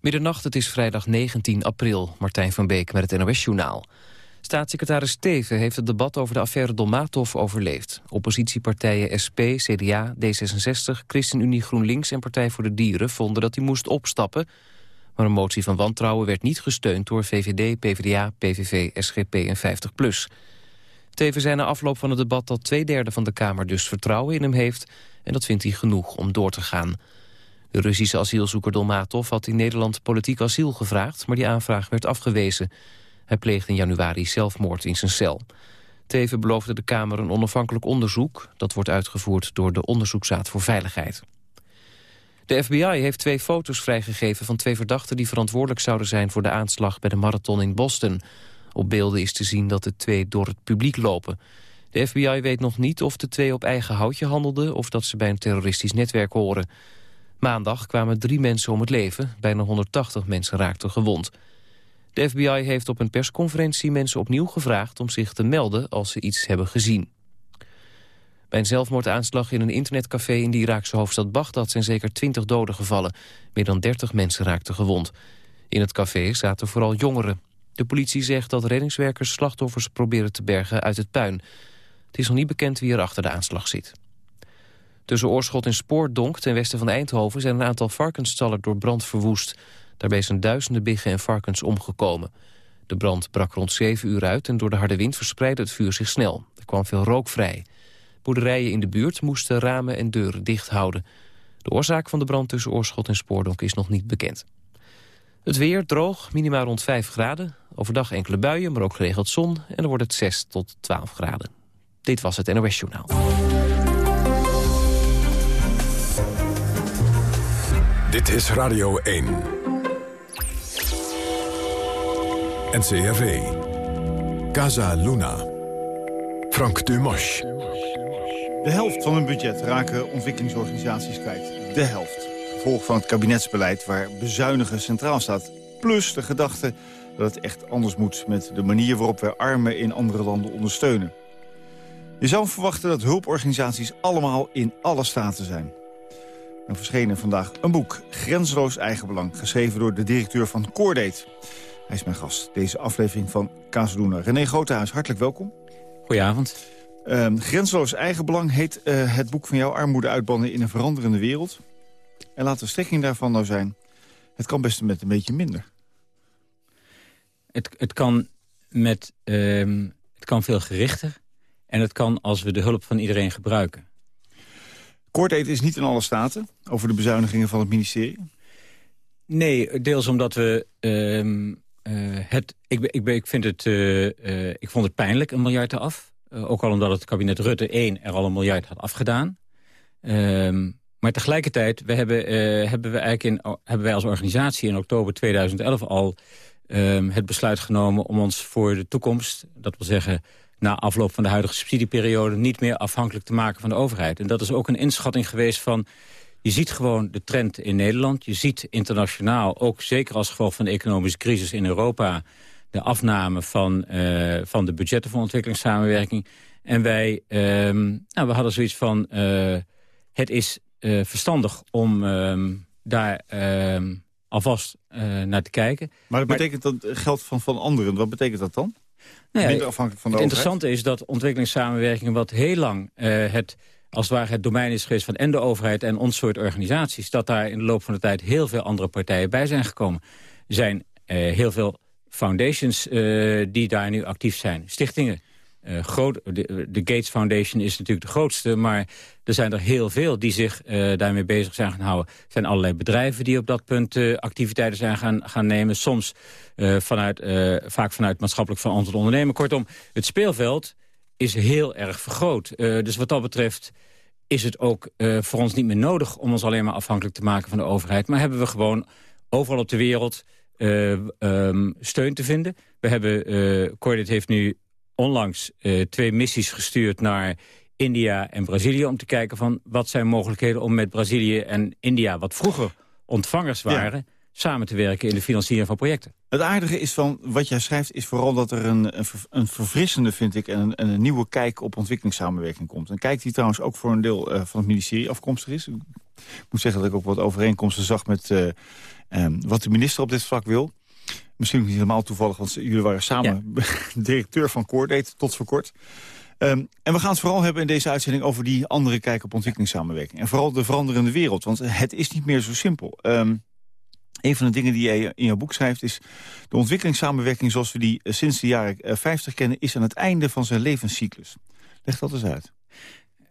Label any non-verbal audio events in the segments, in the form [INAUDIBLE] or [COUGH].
Middernacht, het is vrijdag 19 april. Martijn van Beek met het NOS-journaal. Staatssecretaris Steven heeft het debat over de affaire Dolmatov overleefd. Oppositiepartijen SP, CDA, D66, ChristenUnie GroenLinks en Partij voor de Dieren vonden dat hij moest opstappen. Maar een motie van wantrouwen werd niet gesteund door VVD, PvdA, PVV, SGP en 50PLUS. Teven zei na afloop van het debat dat twee derde van de Kamer dus vertrouwen in hem heeft... en dat vindt hij genoeg om door te gaan. De Russische asielzoeker Dolmatov had in Nederland politiek asiel gevraagd... maar die aanvraag werd afgewezen. Hij pleegde in januari zelfmoord in zijn cel. Teven beloofde de Kamer een onafhankelijk onderzoek. Dat wordt uitgevoerd door de Onderzoeksraad voor Veiligheid. De FBI heeft twee foto's vrijgegeven van twee verdachten... die verantwoordelijk zouden zijn voor de aanslag bij de marathon in Boston. Op beelden is te zien dat de twee door het publiek lopen. De FBI weet nog niet of de twee op eigen houtje handelden... of dat ze bij een terroristisch netwerk horen. Maandag kwamen drie mensen om het leven. Bijna 180 mensen raakten gewond. De FBI heeft op een persconferentie mensen opnieuw gevraagd... om zich te melden als ze iets hebben gezien. Bij een zelfmoordaanslag in een internetcafé in de Iraakse hoofdstad Bagdad... zijn zeker 20 doden gevallen. Meer dan 30 mensen raakten gewond. In het café zaten vooral jongeren. De politie zegt dat reddingswerkers slachtoffers proberen te bergen uit het puin. Het is nog niet bekend wie er achter de aanslag zit. Tussen Oorschot en Spoordonk, ten westen van Eindhoven... zijn een aantal varkensstallen door brand verwoest. Daarbij zijn duizenden biggen en varkens omgekomen. De brand brak rond 7 uur uit en door de harde wind verspreidde het vuur zich snel. Er kwam veel rook vrij. Boerderijen in de buurt moesten ramen en deuren dicht houden. De oorzaak van de brand tussen Oorschot en Spoordonk is nog niet bekend. Het weer droog, minimaal rond 5 graden. Overdag enkele buien, maar ook geregeld zon. En dan wordt het 6 tot 12 graden. Dit was het NOS Journaal. Dit is Radio 1. NCRV. Casa Luna. Frank Dumas. De helft van hun budget raken ontwikkelingsorganisaties kwijt. De helft. Gevolg van het kabinetsbeleid waar bezuinigen centraal staat. Plus de gedachte dat het echt anders moet met de manier waarop wij armen in andere landen ondersteunen. Je zou verwachten dat hulporganisaties allemaal in alle staten zijn. Er verschenen vandaag een boek, Grenzeloos Eigenbelang... geschreven door de directeur van Coordate. Hij is mijn gast, deze aflevering van Kazeluna. René Grotehuis, hartelijk welkom. Goedenavond. Um, Grenzeloos Eigenbelang heet uh, het boek van jou... Armoede uitbannen in een veranderende wereld. En laat de strekking daarvan nou zijn... het kan best met een beetje minder. Het, het, kan, met, um, het kan veel gerichter... en het kan als we de hulp van iedereen gebruiken. Kortheid is niet in alle staten over de bezuinigingen van het ministerie? Nee, deels omdat we uh, uh, het... Ik, ik, ik, vind het, uh, ik vond het pijnlijk, een miljard eraf. ook al omdat het kabinet Rutte 1 er al een miljard had afgedaan. Ehm, maar tegelijkertijd we hebben, hebben, we eigenlijk in, hebben wij als organisatie in oktober 2011 al ehm, het besluit genomen om ons voor de toekomst... dat wil zeggen na afloop van de huidige subsidieperiode... niet meer afhankelijk te maken van de overheid. En dat is ook een inschatting geweest van... Je ziet gewoon de trend in Nederland. Je ziet internationaal, ook zeker als gevolg van de economische crisis in Europa... de afname van, uh, van de budgetten voor ontwikkelingssamenwerking. En wij um, nou, we hadden zoiets van... Uh, het is uh, verstandig om um, daar um, alvast naar te kijken. Maar dat betekent maar, dat geld van, van anderen. Wat betekent dat dan? Nou ja, afhankelijk van de Het interessante is dat ontwikkelingssamenwerking... wat heel lang uh, het, als het ware het domein is geweest van en de overheid... en ons soort organisaties... dat daar in de loop van de tijd heel veel andere partijen bij zijn gekomen. Er zijn uh, heel veel foundations uh, die daar nu actief zijn. Stichtingen, uh, groot, de, Gates Foundation is natuurlijk de grootste... maar er zijn er heel veel die zich uh, daarmee bezig zijn gaan houden. Er zijn allerlei bedrijven die op dat punt uh, activiteiten zijn gaan, gaan nemen. Soms vanuit, vaak vanuit maatschappelijk verantwoord ondernemen. Kortom, het speelveld is heel erg vergroot. dus wat dat betreft is het ook voor ons niet meer nodig... om ons alleen maar afhankelijk te maken van de overheid. Maar hebben we gewoon overal op de wereld... Um, steun te vinden. We hebben, Cordit heeft nu onlangs uh, twee missies gestuurd naar India en Brazilië... om te kijken van wat zijn mogelijkheden om met Brazilië en India... wat vroeger ontvangers waren... samen te werken in de financiering van projecten. Het aardige is van wat jij schrijft is vooral dat er een, een, verfrissende, vind ik... En een, een, nieuwe kijk op ontwikkelingssamenwerking komt. Een kijk die trouwens ook voor een deel uh, van het ministerie afkomstig is. Ik moet zeggen dat ik ook wat overeenkomsten zag met... Uh, Ehm, wat de minister op dit vlak wil. Misschien niet helemaal toevallig, want jullie waren samen [LAUGHS] directeur van Coordate tot voor kort. Ehm, en we gaan het vooral hebben in deze uitzending over die andere kijk op ontwikkelingssamenwerking. En vooral de veranderende wereld, want het is niet meer zo simpel. Um, een van de dingen die jij in jouw boek schrijft is... de ontwikkelingssamenwerking zoals we die eh, sinds de jaren 50 eh, kennen... is aan het einde van zijn levenscyclus. Leg dat eens uit.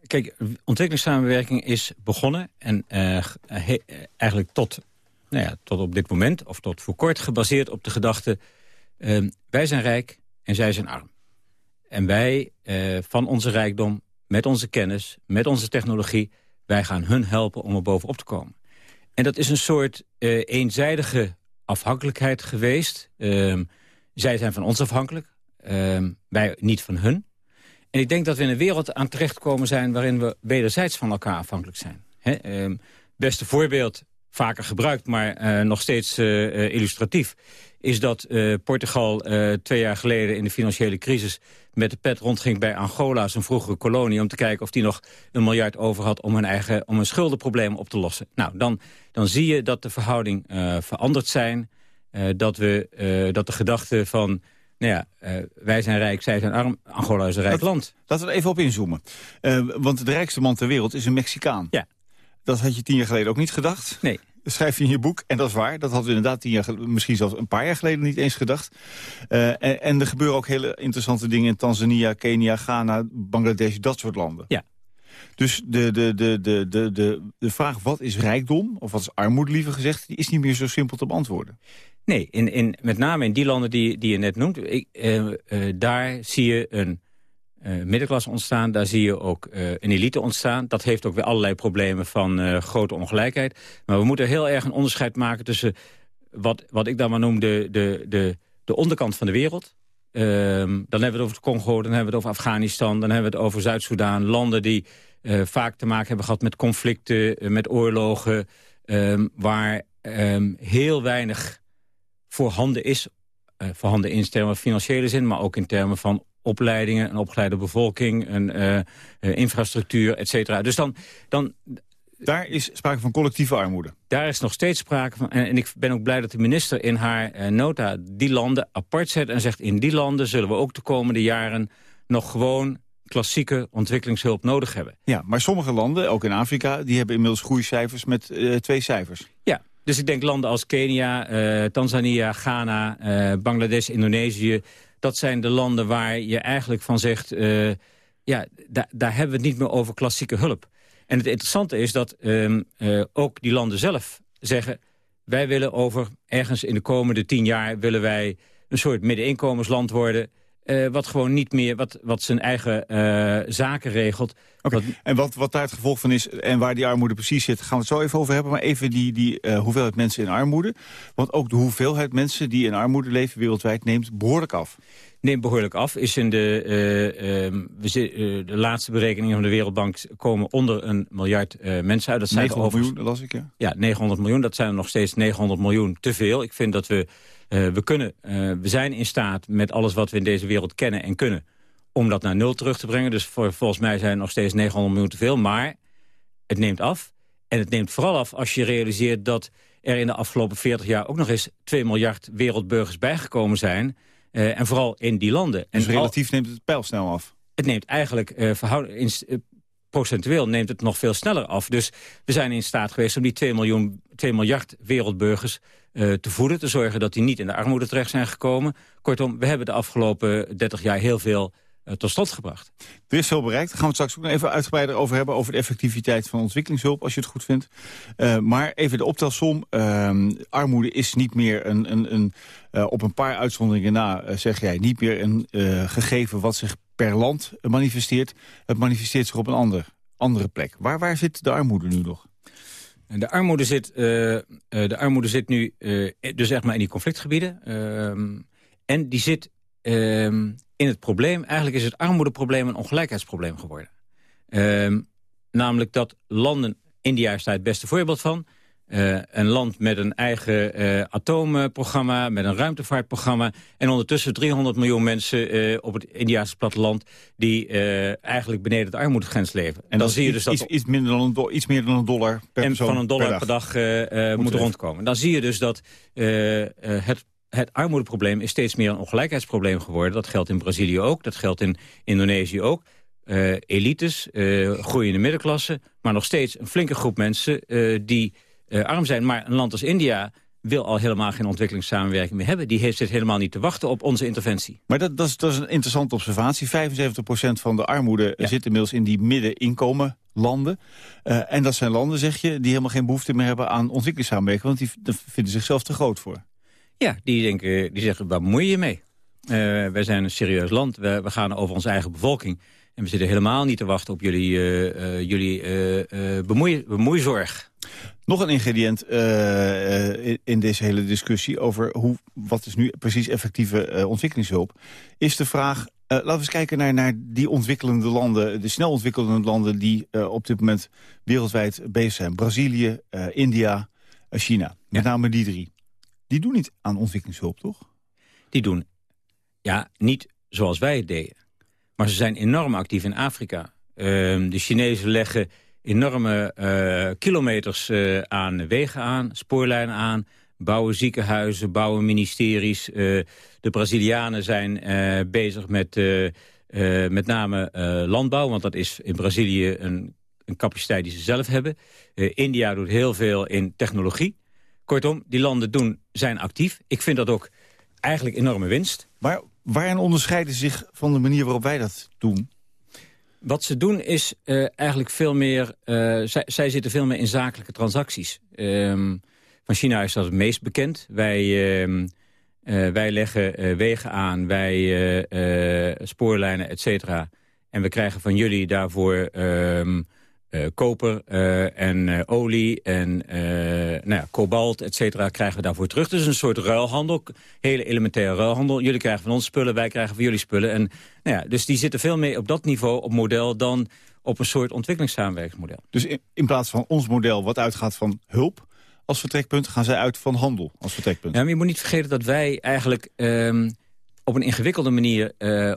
Kijk, ontwikkelingssamenwerking is begonnen... en uh, eigenlijk tot, nou ja, tot op dit moment, of tot voor kort... gebaseerd op de gedachte... Uh, wij zijn rijk en zij zijn arm. En wij, uh, van onze rijkdom, met onze kennis, met onze technologie... wij gaan hun helpen om er bovenop te komen. En dat is een soort uh, eenzijdige afhankelijkheid geweest. Uh, zij zijn van ons afhankelijk, uh, wij niet van hun. En ik denk dat we in een wereld aan terechtkomen zijn... waarin we wederzijds van elkaar afhankelijk zijn. Ehm, beste voorbeeld, vaker gebruikt, maar uh, nog steeds uh, illustratief... is dat uh, Portugal twee jaar geleden in de financiële crisis met de pet rondging bij Angola, zijn vroegere kolonie... om te kijken of die nog een miljard over had om hun, eigen, om hun schuldenprobleem op te lossen. Nou, dan, dan zie je dat de verhouding veranderd zijn. Dat, we, dat de gedachte van, nou ja, wij zijn rijk, zij zijn arm. Angola is een rijk land. Laten we er even op inzoomen. want de rijkste man ter wereld is een Mexicaan. Ja. Dat had je tien jaar geleden ook niet gedacht? Nee schrijf je in je boek. En dat is waar. Dat hadden we inderdaad tien jaar, misschien zelfs een paar jaar geleden niet eens gedacht. Uh, en, en, er gebeuren ook hele interessante dingen in Tanzania, Kenia, Ghana, Bangladesh, dat soort landen. Ja. Dus de, de, de, de, de, de, de vraag wat is rijkdom, of wat is armoede liever gezegd... die is niet meer zo simpel te beantwoorden. Nee, in, in, met name in die landen die, die je net noemt... Ik, uh, uh, daar zie je een uh, middenklasse ontstaan. Daar zie je ook uh, een elite ontstaan. Dat heeft ook weer allerlei problemen van uh, grote ongelijkheid. Maar we moeten heel erg een onderscheid maken tussen... wat, wat ik dan maar noem de, de, de, de onderkant van de wereld. Um, dan hebben we het over Congo, dan hebben we het over Afghanistan... dan hebben we het over Zuid-Soedan. Landen die vaak te maken hebben gehad met conflicten, met oorlogen... Um, waar um, heel weinig voorhanden is... voorhanden in termen van financiële zin, maar ook in termen van opleidingen, een opgeleide bevolking, een uh, infrastructuur, et cetera. Dus dan, dan, daar is sprake van collectieve armoede. Daar is nog steeds sprake van. En, en ik ben ook blij dat de minister in haar uh, nota die landen apart zet... en zegt in die landen zullen we ook de komende jaren nog gewoon klassieke ontwikkelingshulp nodig hebben. Ja, maar sommige landen, ook in Afrika, die hebben inmiddels groeicijfers met twee cijfers. Ja, dus ik denk landen als Kenia, Tanzania, Ghana, Bangladesh, Indonesië dat zijn de landen waar je eigenlijk van zegt... Uh, ja, daar hebben we het niet meer over klassieke hulp. En het interessante is dat um, uh, ook die landen zelf zeggen... wij willen over ergens in de komende tien jaar... willen wij een soort middeninkomensland worden... Uh, wat gewoon niet meer, wat, wat zijn eigen uh, zaken regelt. Okay. Wat... En wat, wat daar het gevolg van is en waar die armoede precies zit... gaan we het zo even over hebben. Maar even die, die uh, hoeveelheid mensen in armoede. Want ook de hoeveelheid mensen die in armoede leven wereldwijd neemt behoorlijk af. Neemt behoorlijk af. Is in de, we, de laatste berekeningen van de Wereldbank komen onder een miljard mensen uit. Dat zijn 900 miljoen, dat las ik, ja. Ja, 900 miljoen. Dat zijn er nog steeds 900 miljoen te veel. Ik vind dat we we, kunnen, uh, we zijn in staat met alles wat we in deze wereld kennen en kunnen... om dat naar nul terug te brengen. Dus voor, volgens mij zijn er nog steeds 900 miljoen te veel. Maar het neemt af. En het neemt vooral af als je realiseert dat er in de afgelopen 40 jaar... ook nog eens 2 miljard wereldburgers bijgekomen zijn. Uh, en vooral in die landen. Dus en relatief neemt het pijl snel af? Het neemt eigenlijk in, procentueel neemt het nog veel sneller af. Dus we zijn in staat geweest om die 2, miljoen, 2 miljard wereldburgers uh, te voeden. Te zorgen dat die niet in de armoede terecht zijn gekomen. Kortom, we hebben de afgelopen 30 jaar heel veel uh, tot stand gebracht. Er is veel bereikt. Daar gaan we het straks ook nog even uitgebreider over hebben... over de effectiviteit van ontwikkelingshulp, als je het goed vindt. Uh, maar even de optelsom. Ehm, armoede is niet meer een, een, een op een paar uitzonderingen na, zeg jij... niet meer een gegeven wat zich per land manifesteert. Het manifesteert zich op een ander, andere plek. Waar, waar zit de armoede nu nog? De armoede zit, uh, de armoede zit nu uh, dus echt maar in die conflictgebieden. Uh, en die zit ehm, in het probleem. Eigenlijk is het armoedeprobleem een ongelijkheidsprobleem geworden. Ehm, namelijk dat landen, India is daar het beste voorbeeld van... een land met een eigen uh, atoomprogramma, met een ruimtevaartprogramma... en ondertussen 300 miljoen mensen op het Indiaanse platteland... die eigenlijk beneden de armoedegrens leven. En dan, zie je dus dat... Iets, iets, minder dan een iets meer dan een dollar per en van een dollar per dag, moet rondkomen. Dan zie je dus dat het het armoedeprobleem is steeds meer een ongelijkheidsprobleem geworden. Dat geldt in Brazilië ook, dat geldt in Indonesië ook. Elites, groeiende middenklasse, maar nog steeds een flinke groep mensen uh, die arm zijn. Maar een land als India wil al helemaal geen ontwikkelingssamenwerking meer hebben. Die heeft zit helemaal niet te wachten op onze interventie. Maar dat, dat, is, dat is een interessante observatie. 75% van de armoede zit inmiddels in die middeninkomenlanden. Uh, en dat zijn landen, zeg je, die helemaal geen behoefte meer hebben aan ontwikkelingssamenwerking. Want die, vinden zichzelf te groot voor. Ja, die, denken, die zeggen, waar bemoei je mee? Uh, wij zijn een serieus land, we, we, gaan over onze eigen bevolking. En we zitten helemaal niet te wachten op jullie, uh, jullie bemoei, bemoeizorg. Nog een ingrediënt in, in, deze hele discussie over hoe, wat is nu precies effectieve ontwikkelingshulp... is de vraag, laten we eens kijken naar, naar die ontwikkelende landen... de snel ontwikkelende landen die op dit moment wereldwijd bezig zijn. Brazilië, India, China, met name die drie die doen niet aan ontwikkelingshulp, toch? Die doen, ja, niet zoals wij het deden. Maar ze zijn enorm actief in Afrika. Ehm, de Chinezen leggen enorme uh, kilometers uh, aan wegen aan, spoorlijnen aan... bouwen ziekenhuizen, bouwen ministeries. Uh, de Brazilianen zijn bezig met met name landbouw... want dat is in Brazilië een, een capaciteit die ze zelf hebben. India doet heel veel in technologie. Kortom, die landen doen, zijn actief. Ik vind dat ook eigenlijk enorme winst. Maar waarin onderscheiden ze zich van de manier waarop wij dat doen? Wat ze doen is uh, eigenlijk veel meer... Uh, zij, zij, zitten veel meer in zakelijke transacties. Um, van China is dat het meest bekend. Wij, uh, wij leggen wegen aan, wij spoorlijnen, et cetera. En we krijgen van jullie daarvoor ehm, uh, koper uh, en uh, olie en nou ja, kobalt, et cetera, krijgen we daarvoor terug. Dus een soort ruilhandel, hele elementaire ruilhandel. Jullie krijgen van ons spullen, wij krijgen van jullie spullen. En, nou ja, dus die zitten veel meer op dat niveau, op model, dan op een soort ontwikkelingssamenwerkingsmodel. Dus in, in plaats van ons model wat uitgaat van hulp als vertrekpunt, gaan zij uit van handel als vertrekpunt? Ja, maar je moet niet vergeten dat wij eigenlijk... Um, op een ingewikkelde manier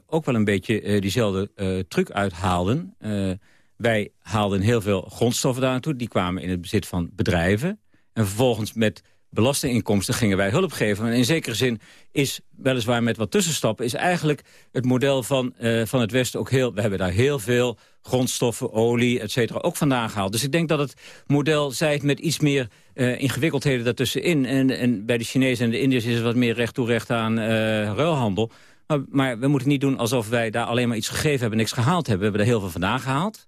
ook wel een beetje diezelfde truc uithaalden. Wij haalden heel veel grondstoffen daar. Die kwamen in het bezit van bedrijven. En vervolgens met belastinginkomsten gingen wij hulp geven. En in zekere zin is, weliswaar met wat tussenstappen... is eigenlijk het model van, uh, van het Westen ook heel... We hebben daar heel veel grondstoffen, olie, et cetera, ook vandaan gehaald. Dus ik denk dat het model, zij het met iets meer uh, ingewikkeldheden daartussenin... En, en bij de Chinezen en de Indiërs is het wat meer recht toe recht aan uh, ruilhandel... Maar, maar we moeten niet doen alsof wij daar alleen maar iets gegeven hebben... niks gehaald hebben. We hebben er heel veel vandaan gehaald.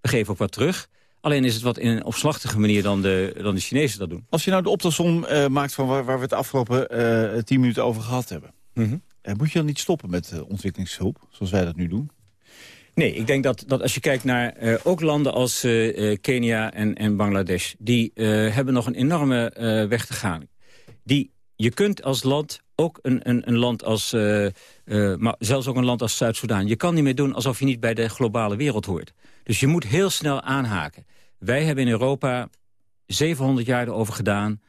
We geven ook wat terug. Alleen is het wat in een opslachtige manier dan de, dan de Chinezen dat doen. Als je nou de optelsom uh, maakt van waar, waar, we het afgelopen uh, tien minuten over gehad hebben... Mm -hmm. uh, moet je dan niet stoppen met ontwikkelingshulp, zoals wij dat nu doen? Nee, ik denk dat, dat als je kijkt naar ook landen als Kenia en, en Bangladesh... die hebben nog een enorme weg te gaan. Die, je kunt als land, ook een, een, een land als... maar zelfs ook een land als Zuid-Soedan... je kan niet meer doen alsof je niet bij de globale wereld hoort. Dus je moet heel snel aanhaken. Wij hebben in Europa 700 jaar erover gedaan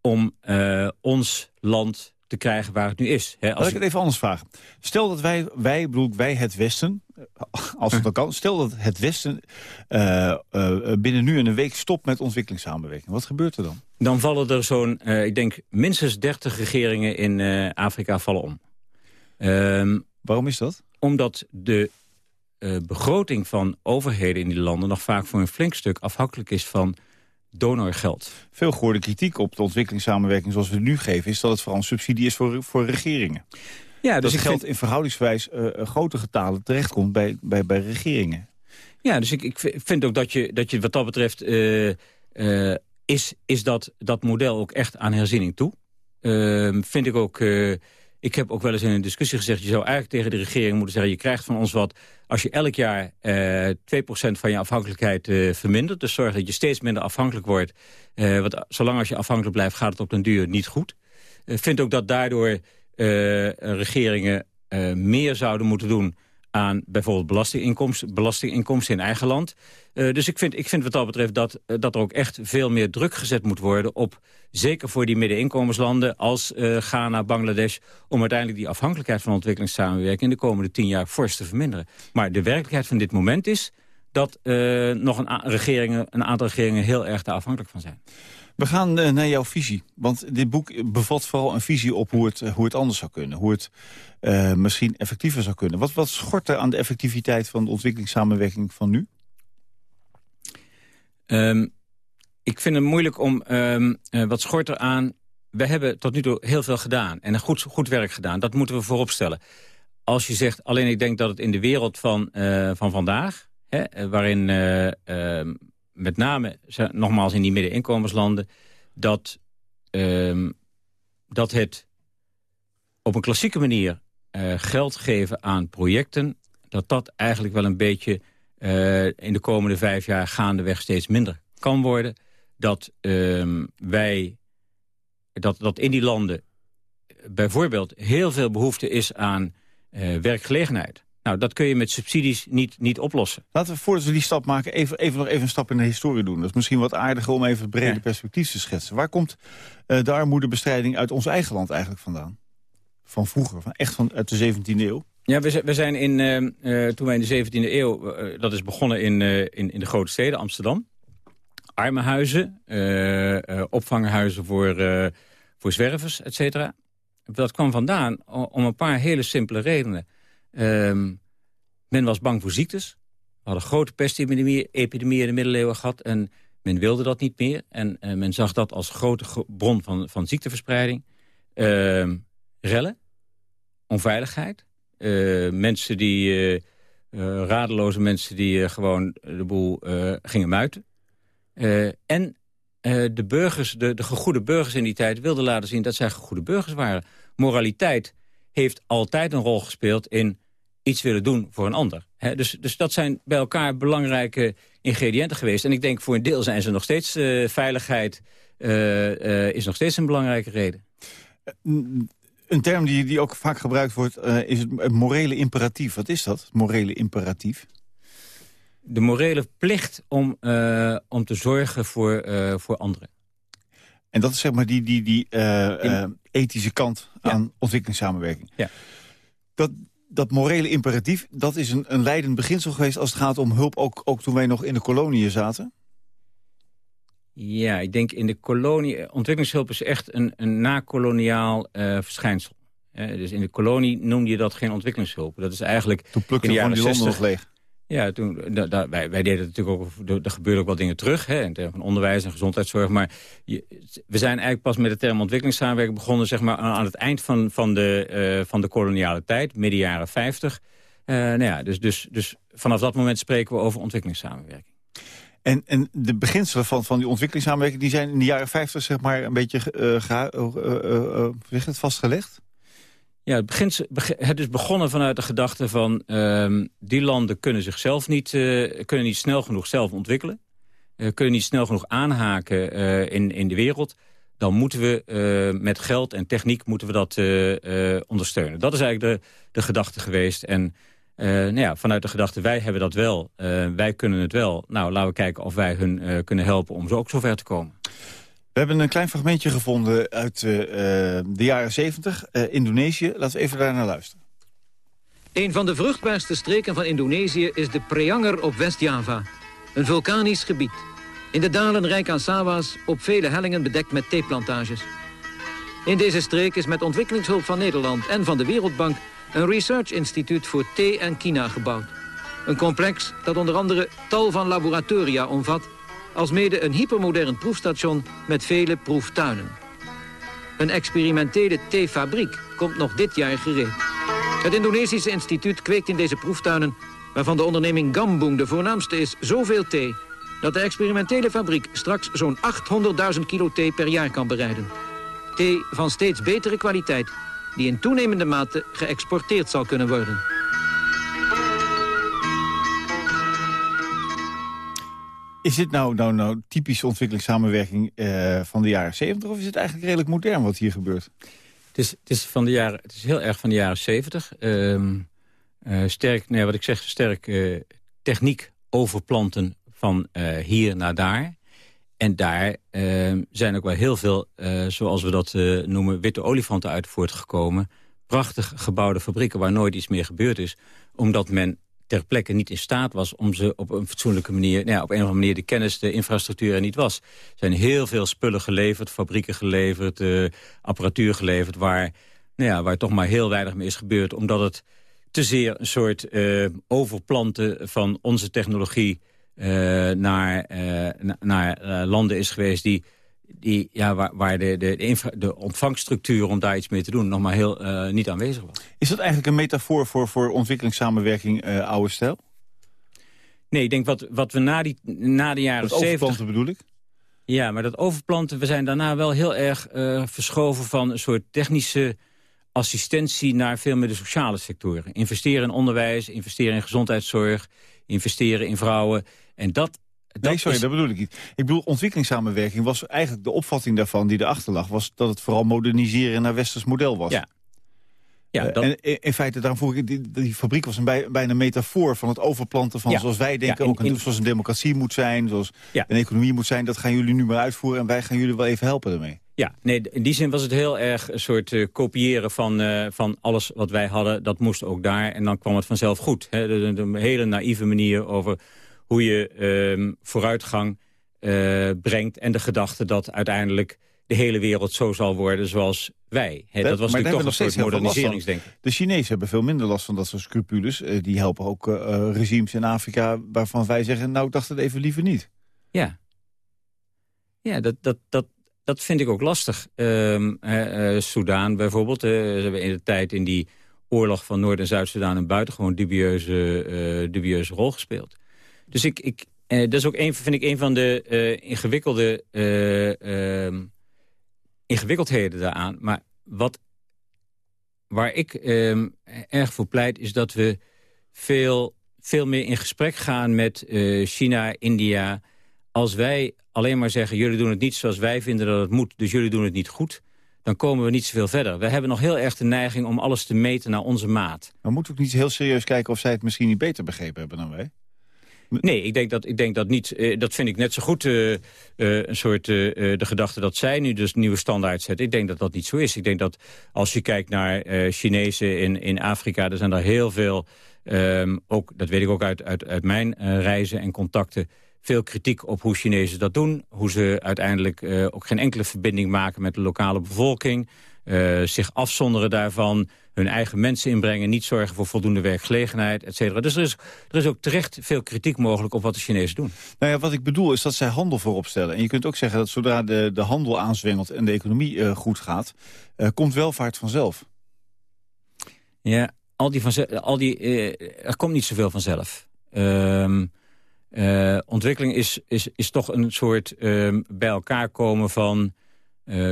om uh, ons land te krijgen waar het nu is. He, als Laat ik het even anders vragen. Stel dat wij, wij, bedoel wij het Westen, eh, als het dan [LAUGHS] kan... stel dat het Westen uh, uh, binnen nu en een week stopt met ontwikkelingssamenwerking. Wat gebeurt er dan? Dan vallen er zo'n, ik denk, minstens 30 regeringen in Afrika vallen om. Um, Waarom is dat? Omdat de uh, begroting van overheden in die landen... nog vaak voor een flink stuk afhankelijk is van donorgeld. Veel gehoorde kritiek op de ontwikkelingssamenwerking zoals we het nu geven... is dat het vooral een subsidie is voor, voor regeringen. Ja, dus dat geld in verhoudingswijs uh, grote getalen terechtkomt bij, bij, bij regeringen. Ja, dus ik, ik vind ook dat je, dat je wat dat betreft... Uh, is, is dat, dat model ook echt aan herziening toe. Ehm, vind ik ook ik heb ook wel eens in een discussie gezegd... je zou eigenlijk tegen de regering moeten zeggen... je krijgt van ons wat als je elk jaar eh, 2% van je afhankelijkheid eh, vermindert. Dus zorg dat je steeds minder afhankelijk wordt. Eh, want zolang als je afhankelijk blijft gaat het op den duur niet goed. Ik vind ook dat daardoor eh, regeringen meer zouden moeten doen aan bijvoorbeeld belastinginkomsten, belastinginkomsten in eigen land. Uh, dus ik vind, ik vind wat dat betreft dat, uh, dat er ook echt veel meer druk gezet moet worden... op, zeker voor die middeninkomenslanden als uh, Ghana, Bangladesh... om uiteindelijk die afhankelijkheid van ontwikkelingssamenwerking... in de komende tien jaar fors te verminderen. Maar de werkelijkheid van dit moment is dat nog een, regeringen, een aantal regeringen heel erg daar afhankelijk van zijn. We gaan uh, naar jouw visie. Want dit boek bevat vooral een visie op hoe het, hoe het anders zou kunnen. Hoe het uh, misschien effectiever zou kunnen. Wat, wat schort er aan de effectiviteit van de ontwikkelingssamenwerking van nu? Um, ik vind het moeilijk om... Uh, wat schort er aan... We hebben tot nu toe heel veel gedaan. En een goed, goed werk gedaan. Dat moeten we voorop stellen. Als je zegt, alleen ik denk dat het in de wereld van, van vandaag... Hè, waarin uh, met name, nogmaals in die middeninkomenslanden... dat, um, dat het op een klassieke manier uh, geld geven aan projecten... dat dat eigenlijk wel een beetje uh, in de komende vijf jaar gaandeweg steeds minder kan worden. Dat um, wij, dat, dat in die landen bijvoorbeeld heel veel behoefte is aan uh, werkgelegenheid. Nou, dat kun je met subsidies niet, niet oplossen. Laten we voordat we die stap maken even, even nog even een stap in de historie doen. Dat is misschien wat aardiger om even het brede perspectief te schetsen. Waar komt uh, de armoedebestrijding uit ons eigen land eigenlijk vandaan? Van vroeger, van echt van, uit de 17e eeuw? Ja, we, we zijn in, uh, uh, toen wij in de 17e eeuw, dat is begonnen in, in, in de grote steden, Amsterdam. Armenhuizen, opvanghuizen voor, voor zwervers, et cetera. Dat kwam vandaan om een paar hele simpele redenen. Um, men was bang voor ziektes. We hadden grote pestepidemieën epidemie in de middeleeuwen gehad. En men wilde dat niet meer. En uh, men zag dat als grote bron van, van ziekteverspreiding. Uh, rellen. Onveiligheid. Uh, mensen die... Uh, radeloze mensen die gewoon de boel gingen muiten. en de burgers, de, de gegoede burgers in die tijd wilden laten zien dat zij gegoede burgers waren. Moraliteit heeft altijd een rol gespeeld in iets willen doen voor een ander. dus, dus dat zijn bij elkaar belangrijke ingrediënten geweest. En ik denk voor een deel zijn ze nog steeds... Uh, veiligheid uh, uh, is nog steeds een belangrijke reden. Een term die, die ook vaak gebruikt wordt is het morele imperatief. Wat is dat, het morele imperatief? De morele plicht om, om te zorgen voor, voor anderen. En dat is zeg maar die, die, die ethische kant aan ontwikkelingssamenwerking. Ja. Dat, dat morele imperatief, dat is een, een leidend beginsel geweest... als het gaat om hulp, ook, ook toen wij nog in de koloniën zaten? Ja, ik denk in de kolonie... Ontwikkelingshulp is echt een, een nakoloniaal uh, verschijnsel. dus in de kolonie noemde je dat geen ontwikkelingshulp. Dat is eigenlijk... Toen plukte in de jaren die landen nog leeg. Ja, toen, wij, deden natuurlijk ook, er gebeurden ook wel dingen terug, hè, in termen van onderwijs en gezondheidszorg. Maar we zijn eigenlijk pas met de term ontwikkelingssamenwerking begonnen zeg maar, aan het eind van, van, de, uh, van de koloniale tijd, midden jaren 50. Uh, eh, nou ja, dus, dus, dus vanaf dat moment spreken we over ontwikkelingssamenwerking. En, en de beginselen van, van die ontwikkelingssamenwerking... die zijn in de jaren 50 zeg maar, een beetje het vastgelegd? Ja, het, begint, het is begonnen vanuit de gedachte van... Uh, die landen kunnen zichzelf niet, uh, kunnen niet snel genoeg zelf ontwikkelen. Uh, kunnen niet snel genoeg aanhaken uh, in, in de wereld. Dan moeten we met geld en techniek moeten we dat ondersteunen. Dat is eigenlijk de, de gedachte geweest. En nou ja, vanuit de gedachte, wij hebben dat wel. wij kunnen het wel. Nou, laten we kijken of wij hun kunnen helpen om zo ook zover te komen. We hebben een klein fragmentje gevonden uit uh, de jaren 70, uh, eh, Indonesië. Laten we even daar naar luisteren. Een van de vruchtbaarste streken van Indonesië is de Preanger op West-Java. Een vulkanisch gebied. In de dalen rijk aan sawa's, op vele hellingen bedekt met theeplantages. In deze streek is met ontwikkelingshulp van Nederland en van de Wereldbank... een research instituut voor thee en kina gebouwd. Een complex dat onder andere tal van laboratoria omvat alsmede een hypermodern proefstation met vele proeftuinen. Een experimentele theefabriek komt nog dit jaar gereed. Het Indonesische instituut kweekt in deze proeftuinen... waarvan de onderneming Gambung de voornaamste is, zoveel thee... dat de experimentele fabriek straks zo'n 800.000 kilo thee per jaar kan bereiden. Thee van steeds betere kwaliteit... die in toenemende mate geëxporteerd zal kunnen worden. Is dit nou, nou, nou typische ontwikkelingssamenwerking uh, van de jaren 70... of is het eigenlijk redelijk modern wat hier gebeurt? Het is, het is, van de jaren, het is heel erg van de jaren 70. Um, sterk, nee, wat ik zeg, sterk techniek overplanten van hier naar daar. En daar zijn ook wel heel veel, zoals we dat noemen, witte olifanten uit voortgekomen. Prachtig gebouwde fabrieken waar nooit iets meer gebeurd is. Omdat men ter plekke niet in staat was om ze op een fatsoenlijke manier... Nou ja, op een of andere manier de kennis, de infrastructuur er niet was. Er zijn heel veel spullen geleverd, fabrieken geleverd, uh, apparatuur geleverd... Waar, nou ja, waar toch maar heel weinig mee is gebeurd... omdat het te zeer een soort uh, overplanten van onze technologie... Uh, naar, naar landen is geweest die die, ja, waar, waar de, de, de, de ontvangstructuur om daar iets mee te doen... nog maar heel uh, niet aanwezig was. Is dat eigenlijk een metafoor voor, voor ontwikkelingssamenwerking uh, oude stijl? Nee, ik denk wat, wat we na, die, na de jaren zeventig... overplanten bedoel ik? Ja, maar dat overplanten, we zijn daarna wel heel erg uh, verschoven... van een soort technische assistentie naar veel meer de sociale sectoren. Investeren in onderwijs, investeren in gezondheidszorg... investeren in vrouwen. En dat nee, sorry, dat bedoel ik niet. Ik bedoel, ontwikkelingssamenwerking was eigenlijk de opvatting daarvan die erachter lag... was dat het vooral moderniseren naar westers model was. Ja. Ja, uh, en in feite, daarom vroeg ik, die, die fabriek was een bij, bijna metafoor van het overplanten van zoals wij denken, ook een, zoals een democratie moet zijn, zoals een economie moet zijn. Dat gaan jullie nu maar uitvoeren en wij gaan jullie wel even helpen ermee. Ja, nee, in die zin was het heel erg een soort uh, kopiëren van, uh, van alles wat wij hadden. Dat moest ook daar en dan kwam het vanzelf goed. Hè? De, de, de hele naïeve manier over hoe je uh, vooruitgang uh, brengt... en de gedachte dat uiteindelijk de hele wereld zo zal worden zoals wij. He, dat, was natuurlijk toch een soort moderniseringsdenken. De Chinezen hebben veel minder last van dat soort scrupules. Uh, die helpen ook uh, regimes in Afrika waarvan wij zeggen... nou, ik dacht het even liever niet. Ja, ja dat, dat, dat, dat vind ik ook lastig. Soudaan bijvoorbeeld. ze hebben in de tijd in die oorlog van Noord- en Zuid-Soedan... een buitengewoon dubieuze, dubieuze rol gespeeld. Dus ik, ik, eh, dat is ook een, vind ik een van de uh, ingewikkelde uh, ingewikkeldheden daaraan. Maar wat, waar ik ehm, erg voor pleit is dat we veel, veel meer in gesprek gaan met China, India. Als wij alleen maar zeggen, jullie doen het niet zoals wij vinden dat het moet... dus jullie doen het niet goed dan komen we niet zoveel verder. We hebben nog heel erg de neiging om alles te meten naar onze maat. Maar moeten ook niet heel serieus kijken of zij het misschien niet beter begrepen hebben dan wij? Nee, ik denk dat, ik denk dat niet. Uh, dat vind ik net zo goed uh, uh, een soort de gedachte dat zij nu dus nieuwe standaard zetten. Ik denk dat dat niet zo is. Ik denk dat als je kijkt naar Chinezen in, in Afrika, er zijn er heel veel, um, ook, dat weet ik ook uit, uit, uit mijn reizen en contacten, veel kritiek op hoe Chinezen dat doen. Hoe ze uiteindelijk ook geen enkele verbinding maken met de lokale bevolking. zich afzonderen daarvan hun eigen mensen inbrengen... niet zorgen voor voldoende werkgelegenheid, et cetera. Dus er is, er is ook terecht veel kritiek mogelijk op wat de Chinezen doen. Nou ja, wat ik bedoel is dat zij handel voorop stellen. En je kunt ook zeggen dat zodra de, de handel aanzwengelt... en de economie uh, goed gaat, uh, komt welvaart vanzelf. Ja, al die van, al die, uh, er komt niet zoveel vanzelf. Uh, ontwikkeling is, is, is toch een soort ehm, bij elkaar komen van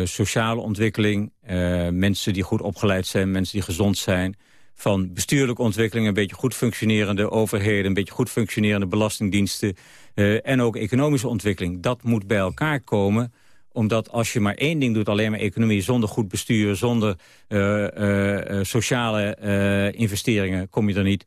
sociale ontwikkeling, uh, mensen die goed opgeleid zijn, mensen die gezond zijn, van bestuurlijke ontwikkeling, een beetje goed functionerende overheden, een beetje goed functionerende belastingdiensten uh, en ook economische ontwikkeling. Dat moet bij elkaar komen omdat als je maar één ding doet, alleen maar economie... zonder goed bestuur, zonder sociale investeringen, kom je er niet.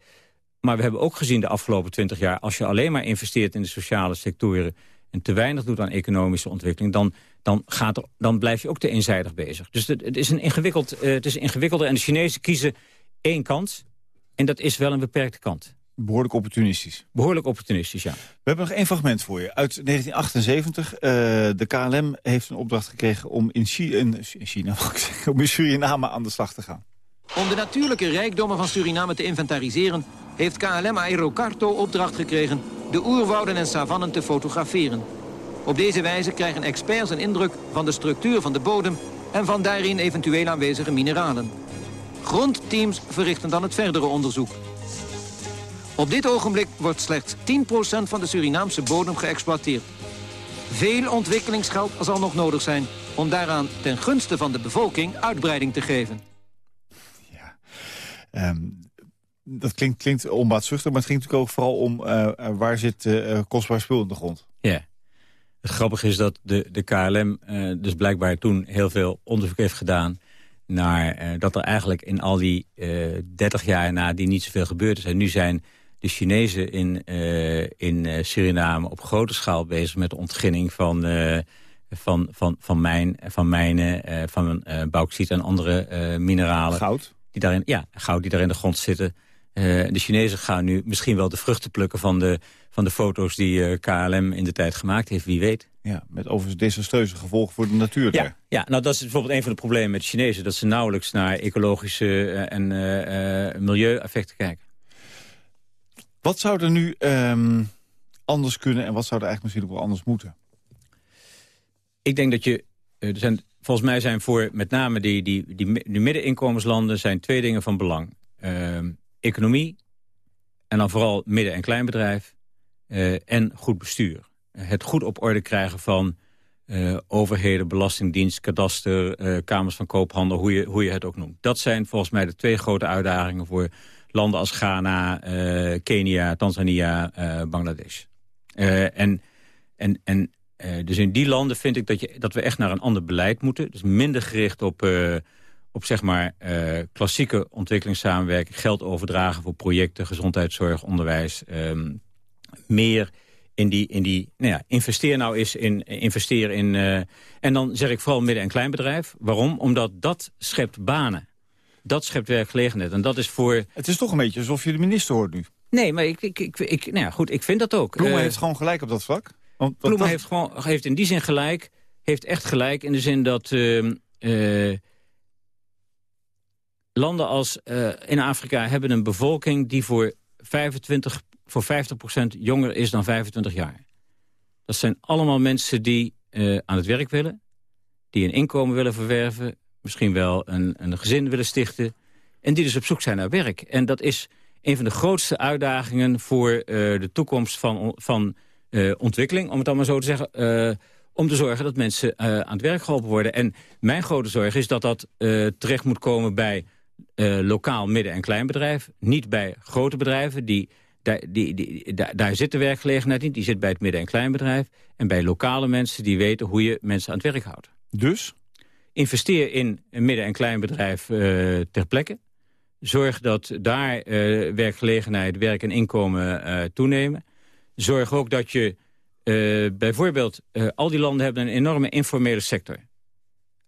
Maar we hebben ook gezien de afgelopen twintig jaar... als je alleen maar investeert in de sociale sectoren... en te weinig doet aan economische ontwikkeling... dan dan, gaat er, dan blijf je ook te eenzijdig bezig. Dus het, het is, een ingewikkeld, uh, het is ingewikkelder. En de Chinezen kiezen één kant. En dat is wel een beperkte kant. Behoorlijk opportunistisch. Behoorlijk opportunistisch, ja. We hebben nog één fragment voor je. Uit 1978. Uh, de KLM heeft een opdracht gekregen om in, China, in China [LAUGHS] om in Suriname aan de slag te gaan. Om de natuurlijke rijkdommen van Suriname te inventariseren... heeft KLM Aerocarto opdracht gekregen de oerwouden en savannen te fotograferen. Op deze wijze krijgen experts een indruk van de structuur van de bodem... en van daarin eventueel aanwezige mineralen. Grondteams verrichten dan het verdere onderzoek. Op dit ogenblik wordt slechts 10% van de Surinaamse bodem geëxploiteerd. Veel ontwikkelingsgeld zal nog nodig zijn om daaraan ten gunste van de bevolking uitbreiding te geven. Um, dat klinkt, klinkt onbaatzuchtig, maar het ging natuurlijk ook vooral om uh, waar zit uh, kostbaar spul in de grond. Ja. Het grappige is dat de, de KLM dus blijkbaar toen heel veel onderzoek heeft gedaan... naar dat er eigenlijk in al die 30 jaar na die niet zoveel gebeurd is. En nu zijn de Chinezen in, in Suriname op grote schaal bezig met de ontginning van van, van, van, mijn, van mijnen, uh, van bauxiet en andere mineralen. Goud? Die daarin, ja, goud die daar in de grond zitten. de Chinezen gaan nu misschien wel de vruchten plukken van de, van de foto's die KLM in de tijd gemaakt heeft, wie weet. Ja, met overigens desastreuze gevolgen voor de natuur ja, Ja, nou dat is bijvoorbeeld een van de problemen met de Chinezen. Dat ze nauwelijks naar ecologische en milieueffecten kijken. Wat zou er nu um, anders kunnen en wat zou er eigenlijk misschien ook wel anders moeten? ik denk dat je... Eh, er zijn, volgens mij zijn voor met name die, die, die, middeninkomenslanden... zijn twee dingen van belang. Ehm, economie en dan vooral midden- en kleinbedrijf... Uh, en goed bestuur. Het goed op orde krijgen van uh, overheden, belastingdienst, kadaster... Uh, kamers van koophandel, hoe je, hoe je het ook noemt. Dat zijn volgens mij de twee grote uitdagingen... voor landen als Ghana, Kenia, Tanzania, Bangladesh. en, en, en uh, dus in die landen vind ik dat, je, dat we echt naar een ander beleid moeten. Dus minder gericht op, uh, op zeg maar, uh, klassieke ontwikkelingssamenwerking... geld overdragen voor projecten, gezondheidszorg, onderwijs. Um, meer in die, in die nou ja, investeer nou eens in, investeer in... en dan zeg ik vooral midden- en kleinbedrijf. Waarom? Omdat dat schept banen. Dat schept werkgelegenheid. En dat is voor... Het is toch een beetje alsof je de minister hoort nu. Nee, maar ik, ik, ik, ik nou ja, goed, ik vind dat ook. Bloemen heeft gewoon gelijk op dat vlak. Want, heeft, gewoon, heeft in die zin gelijk. Heeft echt gelijk in de zin dat... Uh, uh, landen als uh, in Afrika hebben een bevolking... die voor, 25, voor 50% jonger is dan 25 jaar. Dat zijn allemaal mensen die aan het werk willen. Die een inkomen willen verwerven. Misschien wel een, een gezin willen stichten. En die dus op zoek zijn naar werk. En dat is een van de grootste uitdagingen voor de toekomst van... van uh, ontwikkeling, om het allemaal zo te zeggen... Uh, om te zorgen dat mensen uh, aan het werk geholpen worden. En mijn grote zorg is dat dat terecht moet komen bij lokaal midden- en kleinbedrijf. Niet bij grote bedrijven, die, daar, die, die, daar, daar zit de werkgelegenheid niet. Die zit bij het midden- en kleinbedrijf. En bij lokale mensen die weten hoe je mensen aan het werk houdt. Dus? Investeer in een midden- en kleinbedrijf ter plekke. Zorg dat daar werkgelegenheid, werk en inkomen toenemen. Zorg ook dat je uh, bijvoorbeeld... Uh, al die landen hebben een enorme informele sector.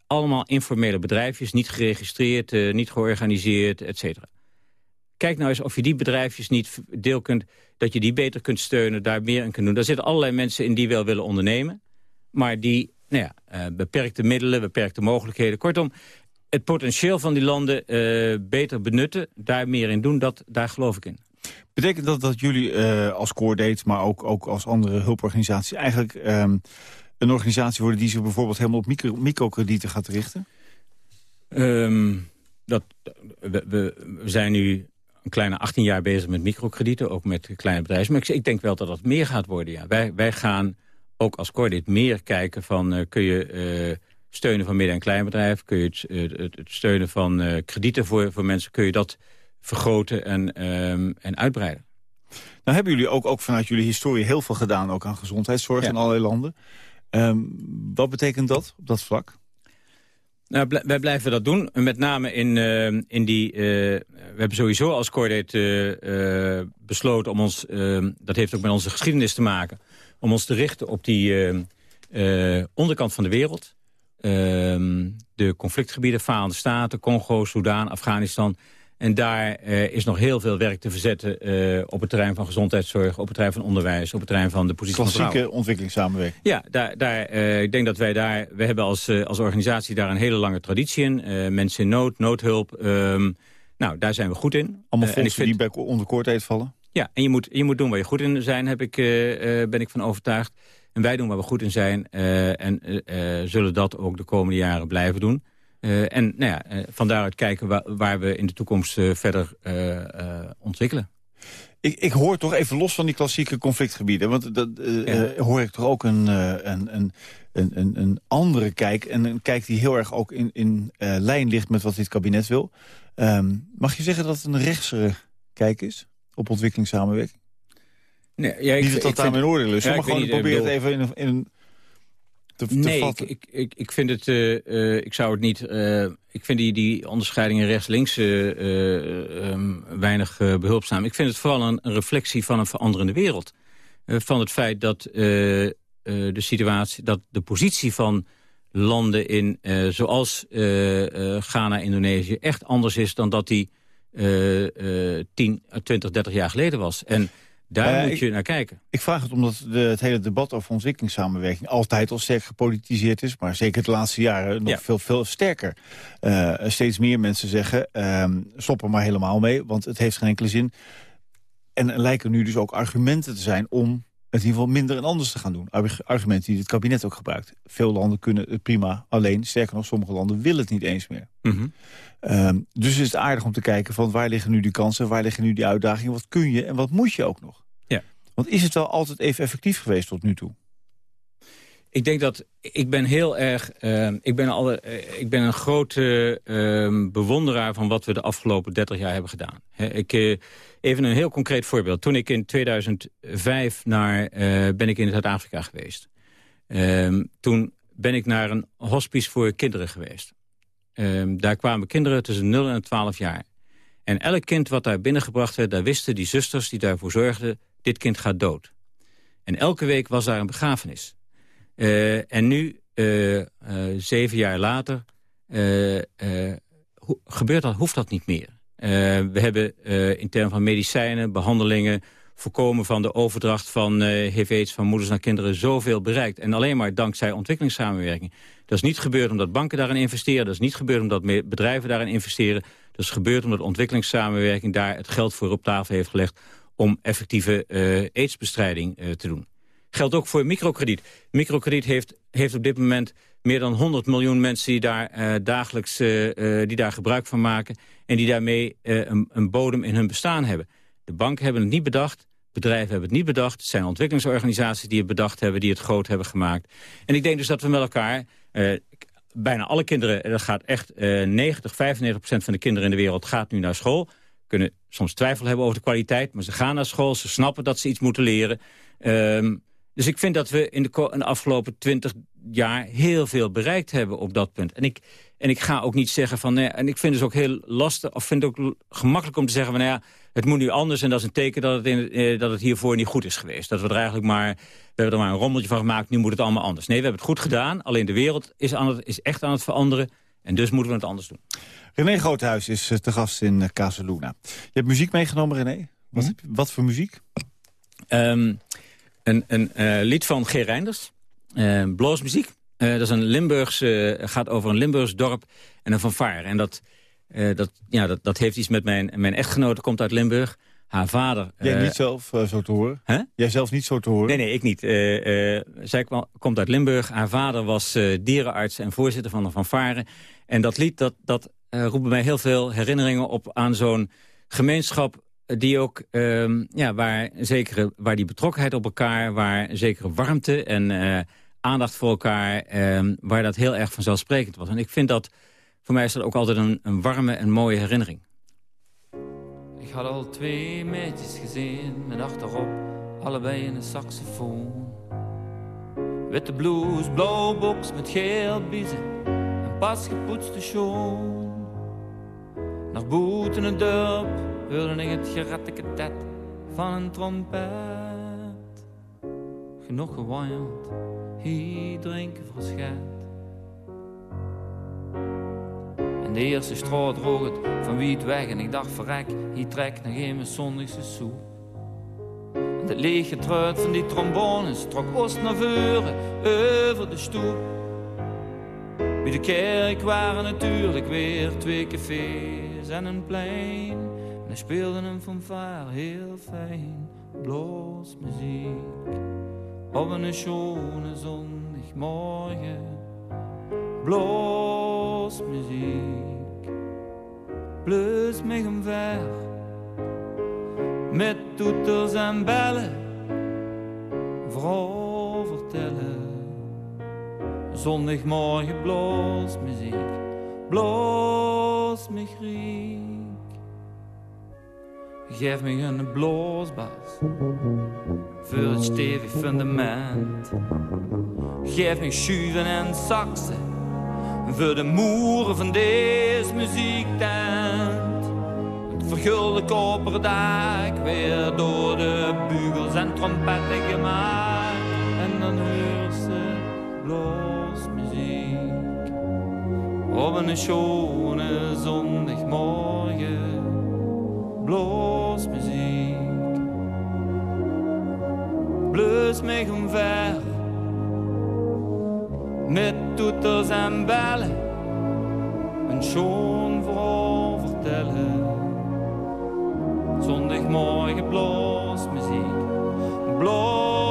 Allemaal informele bedrijfjes, niet geregistreerd, uh, niet georganiseerd, et cetera. Kijk nou eens of je die bedrijfjes niet deel kunt... dat je die beter kunt steunen, daar meer in kunt doen. Daar zitten allerlei mensen in die wel willen ondernemen... maar die nou ja, beperkte middelen, beperkte mogelijkheden... kortom, het potentieel van die landen beter benutten, daar meer in doen, dat, daar geloof ik in. Betekent dat dat jullie uh, als Coordate, maar ook, ook als andere hulporganisaties... eigenlijk um, een organisatie worden die zich bijvoorbeeld helemaal op micro, microkredieten gaat richten? Um, dat, we, we, zijn nu een kleine 18 jaar bezig met microkredieten, ook met kleine bedrijven. Maar ik, ik, denk wel dat dat meer gaat worden, ja. Wij, wij gaan ook als Coordate meer kijken van... Uh, kun je uh, steunen van midden- en kleinbedrijf? Kun je het, het, het steunen van kredieten voor, voor mensen? Kun je dat vergroten en, um, en uitbreiden. Nou hebben jullie ook, ook vanuit jullie historie heel veel gedaan... ook aan gezondheidszorg in allerlei landen. Um, wat betekent dat op dat vlak? Nou, wij blijven dat doen. Met name in, uh, in die... Uh, we hebben sowieso als Cordate uh, besloten om ons... Ehm, dat heeft ook met onze geschiedenis te maken... om ons te richten op die onderkant van de wereld. de conflictgebieden, Falende Staten, Congo, Soudaan, Afghanistan... En daar uh, is nog heel veel werk te verzetten uh, op het terrein van gezondheidszorg, op het terrein van onderwijs, op het terrein van de positie Klassieke van vrouwen. ontwikkelingssamenwerking. Ja, daar, daar, uh, ik denk dat wij daar, we hebben als, als organisatie daar een hele lange traditie in. mensen in nood, noodhulp, um, nou, daar zijn we goed in. Allemaal fondsen vind... die bij onder koord vallen? Ja, en je moet, je moet doen waar je goed in zijn, heb ik, ben ik van overtuigd. En wij doen waar we goed in zijn en zullen dat ook de komende jaren blijven doen. Uh, en nou ja, uh, van daaruit kijken waar, waar, we in de toekomst uh, verder ontwikkelen. Ik, ik, hoor toch even los van die klassieke conflictgebieden. Want dat ja. hoor ik toch ook een, een, een, een, een andere kijk. En een kijk die heel erg ook in, in lijn ligt met wat dit kabinet wil. Um, mag je zeggen dat het een rechtsere kijk is op ontwikkelingssamenwerking? Nee, ja, ik, Niet dat dat daar mijn oordeel is, ja, maar gewoon probeer het even in in een te, te nee, vatten? Ik, ik, ik vind het, uh, ik zou het niet, uh, ik vind die, die onderscheidingen rechts-links um, weinig behulpzaam. Ik vind het vooral een, een, reflectie van een veranderende wereld. van het feit dat de situatie, dat de positie van landen in, zoals Ghana, Indonesië, echt anders is dan dat die 10, 20, 30 jaar geleden was. En daar nou moet je naar kijken. Ik vraag het omdat de, het hele debat over ontwikkelingssamenwerking... altijd al sterk gepolitiseerd is, maar zeker de laatste jaren nog veel, veel sterker. Uh, steeds meer mensen zeggen, uh, stop er maar helemaal mee, want het heeft geen enkele zin. En er lijken nu dus ook argumenten te zijn om het in ieder geval minder en anders te gaan doen. Argumenten die het kabinet ook gebruikt. Veel landen kunnen het prima, alleen, sterker nog, sommige landen willen het niet eens meer. Mm Um, dus is het aardig om te kijken van waar liggen nu die kansen, waar liggen nu die uitdagingen, wat kun je en wat moet je ook nog? Ja. Want is het wel altijd even effectief geweest tot nu toe? Ik denk dat, ik ben heel erg, uh, ik, ben al, uh, ik ben een grote uh, bewonderaar van wat we de afgelopen 30 jaar hebben gedaan. Ik, uh, even een heel concreet voorbeeld. Toen ik in 2005 naar, ben ik in Zuid-Afrika geweest. Ehm, toen ben ik naar een hospice voor kinderen geweest. Um, daar kwamen kinderen tussen 0 en 12 jaar. En elk kind wat daar binnengebracht werd, daar wisten die zusters die daarvoor zorgden... dit kind gaat dood. En elke week was daar een begrafenis. Uh, en nu, uh, uh, zeven jaar later, gebeurt dat, hoeft dat niet meer. we hebben in termen van medicijnen, behandelingen voorkomen van de overdracht van HIV-AIDS van moeders naar kinderen zoveel bereikt. En alleen maar dankzij ontwikkelingssamenwerking. Dat is niet gebeurd omdat banken daarin investeren. Dat is niet gebeurd omdat bedrijven daarin investeren. Dat is gebeurd omdat ontwikkelingssamenwerking daar het geld voor op tafel heeft gelegd om effectieve uh, aidsbestrijding te doen. Geldt ook voor microkrediet. Microkrediet heeft, heeft op dit moment meer dan 100 miljoen mensen die daar uh, dagelijks die daar gebruik van maken... en die daarmee een, een bodem in hun bestaan hebben. De banken hebben het niet bedacht. Bedrijven hebben het niet bedacht. Het zijn ontwikkelingsorganisaties die het bedacht hebben, die het groot hebben gemaakt. En ik denk dus dat we met elkaar, bijna alle kinderen, dat gaat echt uh, 90, 95 procent van de kinderen in de wereld gaat nu naar school. Kunnen soms twijfel hebben over de kwaliteit, maar ze gaan naar school, ze snappen dat ze iets moeten leren. Um, dus ik vind dat we in de, in de afgelopen twintig jaar heel veel bereikt hebben op dat punt. En ik, en ik ga ook niet zeggen van... Nee, en ik vind het ook heel lastig, of vind het ook gemakkelijk om te zeggen... van nou ja, het moet nu anders en dat is een teken dat het, in, eh, dat het hiervoor niet goed is geweest. Dat we er eigenlijk maar, we hebben er maar een rommeltje van gemaakt, nu moet het allemaal anders. Nee, we hebben het goed gedaan, alleen de wereld is, aan het, is echt aan het veranderen... en dus moeten we het anders doen. René Groothuis is eh, te gast in uh, Casaluna. Je hebt muziek meegenomen, René? Wat, mm wat voor muziek? Um, een, een uh, lied van G. Reinders, uh, bloosmuziek. Uh, dat is een Limburgse, gaat over een Limburgs dorp en een fanfare. En dat, dat, ja, dat, dat heeft iets met mijn, mijn echtgenote, komt uit Limburg. Haar vader... Jij niet zelf zo te horen? Huh? Jij zelf niet zo te horen? Nee, nee, ik niet. zij kwam, komt uit Limburg. Haar vader was dierenarts en voorzitter van de fanfare. En dat lied, dat, dat roept bij mij heel veel herinneringen op aan zo'n gemeenschap die ook, um, ja, waar, zekere, waar die betrokkenheid op elkaar... waar zekere warmte en uh, aandacht voor elkaar... Um, waar dat heel erg vanzelfsprekend was. En ik vind dat, voor mij is dat ook altijd een, een warme en mooie herinnering. Ik had al twee meisjes gezien met achterop allebei in een saxofoon. Witte blouse, blauw box met geel biezen en pas gepoetste schoon. Naar boeten het dorp hoorde ik het geratteketet van een trompet. Genoeg gewaaierd, hier drinken verschet. En de eerste straat droog het van wie het weg en ik dacht verrek, hier trek nog een mijn zondagse soep. En het lege truit van die trombones trok oost naar voren over de stoep. Bij de kerk waren natuurlijk weer twee cafés en een plein. Hij speelde een fanfare heel fijn, bloos muziek. Op een schone zondagmorgen, bloos muziek. Plus mij omver, met toeters en bellen, vooral vertellen. Zondagmorgen bloos muziek, bloos me. Geef me een bloosbas voor het stevig fundament. Geef me schuiven en saxen voor de moeren van deze muziektent. Het vergulde koperen dak weer door de bugels en trompetten gemaakt. En dan hoor ze muziek op een schone zondagmorgen. Muziek. Bleus mij omver met toeters en bellen. Een schoon verhaal vertellen. Zondagmorgen muziek. Bloos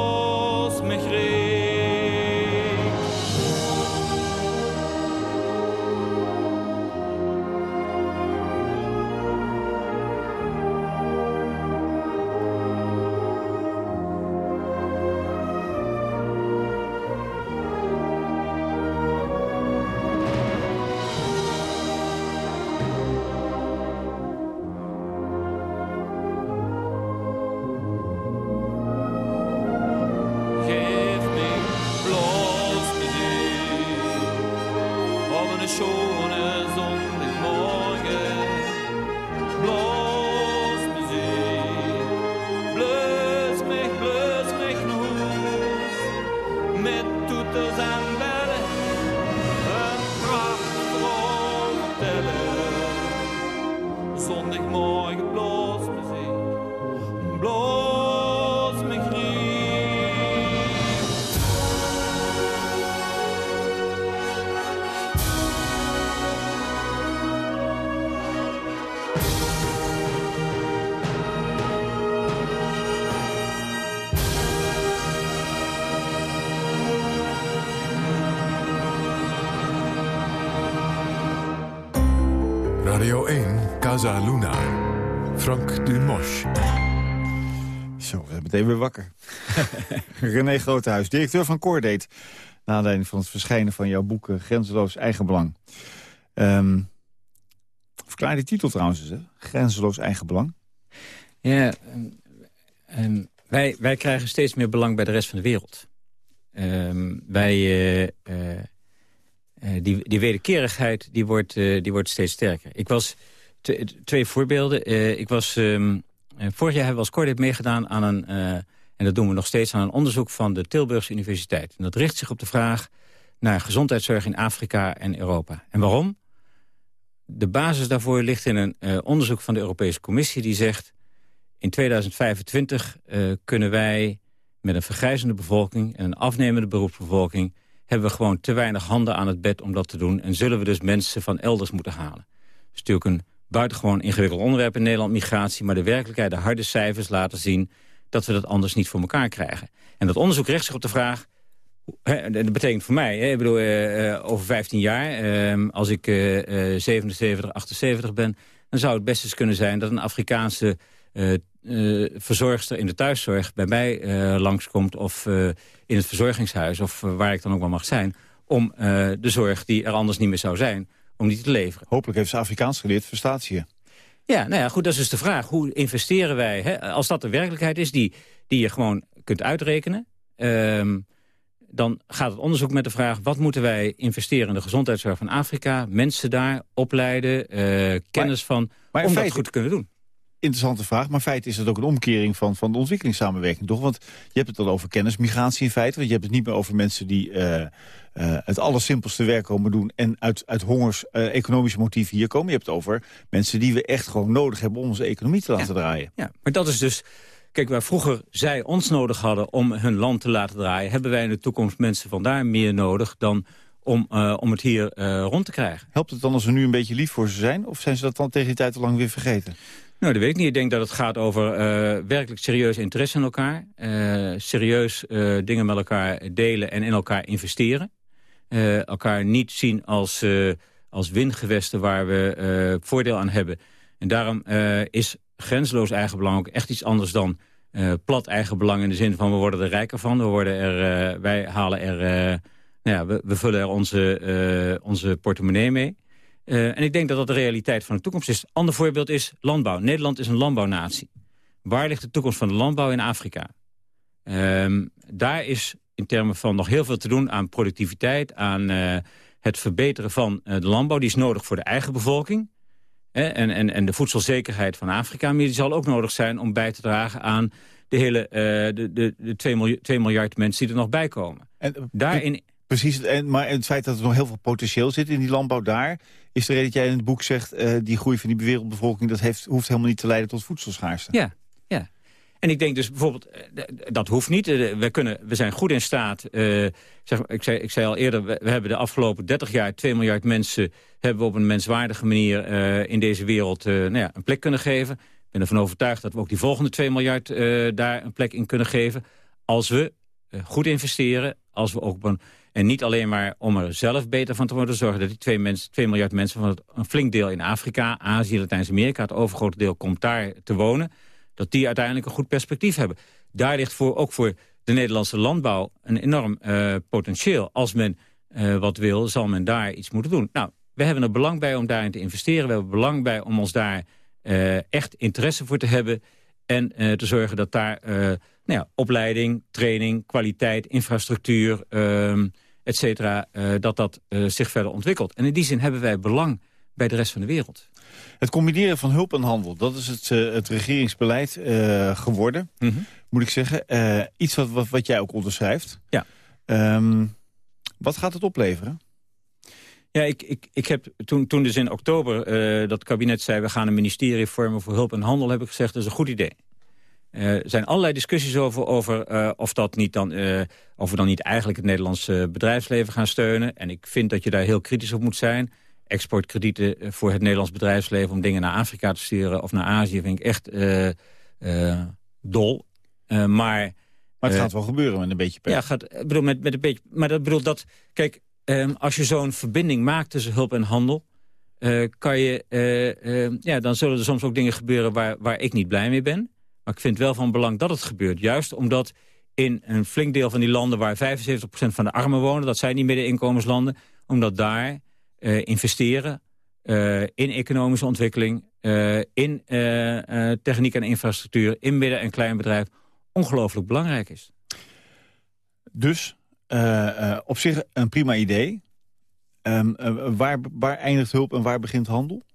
meteen weer wakker. [LAUGHS] René Grotehuis, directeur van Coordate. Na aanleiding van het verschijnen van jouw boek Grenzeloos Eigenbelang. Um, verklaar die titel trouwens eens, Grenzeloos Eigenbelang. Ja, um, wij, wij krijgen steeds meer belang bij de rest van de wereld. Um, wij... Uh, uh, die, die wederkerigheid die wordt, uh, die wordt steeds sterker. Ik was twee voorbeelden. Ik was, um, vorig jaar hebben we als Cordate meegedaan aan een... Uh, en dat doen we nog steeds aan een onderzoek van de Tilburgse Universiteit. En dat richt zich op de vraag naar gezondheidszorg in Afrika en Europa. En waarom? De basis daarvoor ligt in een uh, onderzoek van de Europese Commissie... die zegt, in 2025 kunnen wij met een vergrijzende bevolking... en een afnemende beroepsbevolking... hebben we gewoon te weinig handen aan het bed om dat te doen... en zullen we dus mensen van elders moeten halen. Dat is natuurlijk een buitengewoon ingewikkeld onderwerp in Nederland, migratie. Maar de werkelijkheid, de harde cijfers laten zien dat we dat anders niet voor elkaar krijgen. En dat onderzoek richt zich op de vraag... dat betekent voor mij, ik bedoel, uh, over 15 jaar... ehm, als ik 77, 78 ben... dan zou het best eens kunnen zijn dat een Afrikaanse verzorgster in de thuiszorg... bij mij langskomt of in het verzorgingshuis of waar ik dan ook wel mag zijn... om de zorg die er anders niet meer zou zijn om die te leveren. Hopelijk heeft ze Afrikaans geleerd, verstaat ze je. Ja, nou ja, goed, dat is dus de vraag. Hoe investeren wij, hè? als dat de werkelijkheid is die, die je gewoon kunt uitrekenen... Ehm, dan gaat het onderzoek met de vraag... wat moeten wij investeren in de gezondheidszorg van Afrika... mensen daar opleiden, uh, kennis van, maar om dat goed te kunnen doen interessante vraag. Maar in feite is het ook een omkering van, van de ontwikkelingssamenwerking, toch? Want je hebt het al over kennismigratie in feite. Want je hebt het niet meer over mensen die uh, uh, het allersimpelste werk komen doen... en uit, uit hongers, uh, economische motieven hier komen. Je hebt het over mensen die we echt gewoon nodig hebben... om onze economie te laten draaien. Ja, maar dat is dus... Kijk, waar vroeger zij ons nodig hadden om hun land te laten draaien... hebben wij in de toekomst mensen vandaar meer nodig dan om, uh, om het hier uh, rond te krijgen. Helpt het dan als we nu een beetje lief voor ze zijn? Of zijn ze dat dan tegen die tijd al lang weer vergeten? Nou, dat weet ik niet. Ik denk dat het gaat over uh, werkelijk serieus interesse in elkaar. Uh, serieus uh, dingen met elkaar delen en in elkaar investeren. elkaar niet zien als, als windgewesten waar we voordeel aan hebben. En daarom is grenzeloos eigenbelang ook echt iets anders dan plat eigenbelang... in de zin van we worden er rijker van. We worden er, wij halen er... nou ja, we, we, vullen er onze, onze portemonnee mee. En ik denk dat dat de realiteit van de toekomst is. Ander voorbeeld is landbouw. Nederland is een landbouwnatie. Waar ligt de toekomst van de landbouw in Afrika? Ehm, daar is in termen van nog heel veel te doen aan productiviteit... aan het verbeteren van de landbouw. Die is nodig voor de eigen bevolking. en, en, en de voedselzekerheid van Afrika. Maar die zal ook nodig zijn om bij te dragen aan de hele uh, de, de, de 2, miljard, 2 miljard mensen die er nog bij komen. En, eh, Daarin... Precies, en, maar het feit dat er nog heel veel potentieel zit in die landbouw daar... is de reden dat jij in het boek zegt... Uh, die groei van die wereldbevolking dat heeft, hoeft helemaal niet te leiden tot voedselschaarste. Ja, ja. En ik denk dus bijvoorbeeld, dat hoeft niet. We, kunnen, we zijn goed in staat, zeg, ik, zei, ik zei al eerder... We, hebben de afgelopen 30 jaar 2 miljard mensen... hebben we op een menswaardige manier in deze wereld nou ja, een plek kunnen geven ben ervan overtuigd dat we ook die volgende 2 miljard daar een plek in kunnen geven. Als we goed investeren, als we ook... En niet alleen maar om er zelf beter van te worden zorgen... dat die 2, mens, 2 miljard mensen van het, een flink deel in Afrika, Azië, Latijns-Amerika... het overgrote deel komt daar te wonen... dat die uiteindelijk een goed perspectief hebben. Daar ligt voor, ook voor de Nederlandse landbouw een enorm uh, potentieel. Als men wat wil, zal men daar iets moeten doen. Nou, we hebben er belang bij om daarin te investeren. We hebben belang bij om ons daar uh, echt interesse voor te hebben... en te zorgen dat daar nou ja, opleiding, training, kwaliteit, infrastructuur, ehm, et cetera... dat dat zich verder ontwikkelt. En in die zin hebben wij belang bij de rest van de wereld. Het combineren van hulp en handel, dat is het, het regeringsbeleid geworden, mm -hmm. moet ik zeggen. iets wat, wat, wat, jij ook onderschrijft. Ja. Um, wat gaat het opleveren? Ja, ik, ik, ik heb toen, toen dus in oktober dat kabinet zei... we gaan een ministerie vormen voor hulp en handel... heb ik gezegd, dat is een goed idee. Er zijn allerlei discussies over, over uh, of, dat niet dan, of we dan niet eigenlijk het Nederlandse bedrijfsleven gaan steunen. En ik vind dat je daar heel kritisch op moet zijn. Exportkredieten voor het Nederlands bedrijfsleven om dingen naar Afrika te sturen of naar Azië vind ik echt dol. maar, maar het gaat wel gebeuren met een beetje pech. Ja, gaat, bedoel, met, met een beetje. Maar dat bedoelt dat. Kijk, Um, als je zo'n verbinding maakt tussen hulp en handel... Kan je, uh, ja, dan zullen er soms ook dingen gebeuren waar, waar ik niet blij mee ben. Maar ik vind wel van belang dat het gebeurt. Juist omdat in een flink deel van die landen waar 75% van de armen wonen... dat zijn die middeninkomenslanden, omdat daar investeren... in economische ontwikkeling, in techniek en infrastructuur... in midden- en kleinbedrijf ongelooflijk belangrijk is. Dus op zich een prima idee. Um, uh, waar, waar eindigt hulp en waar begint handel?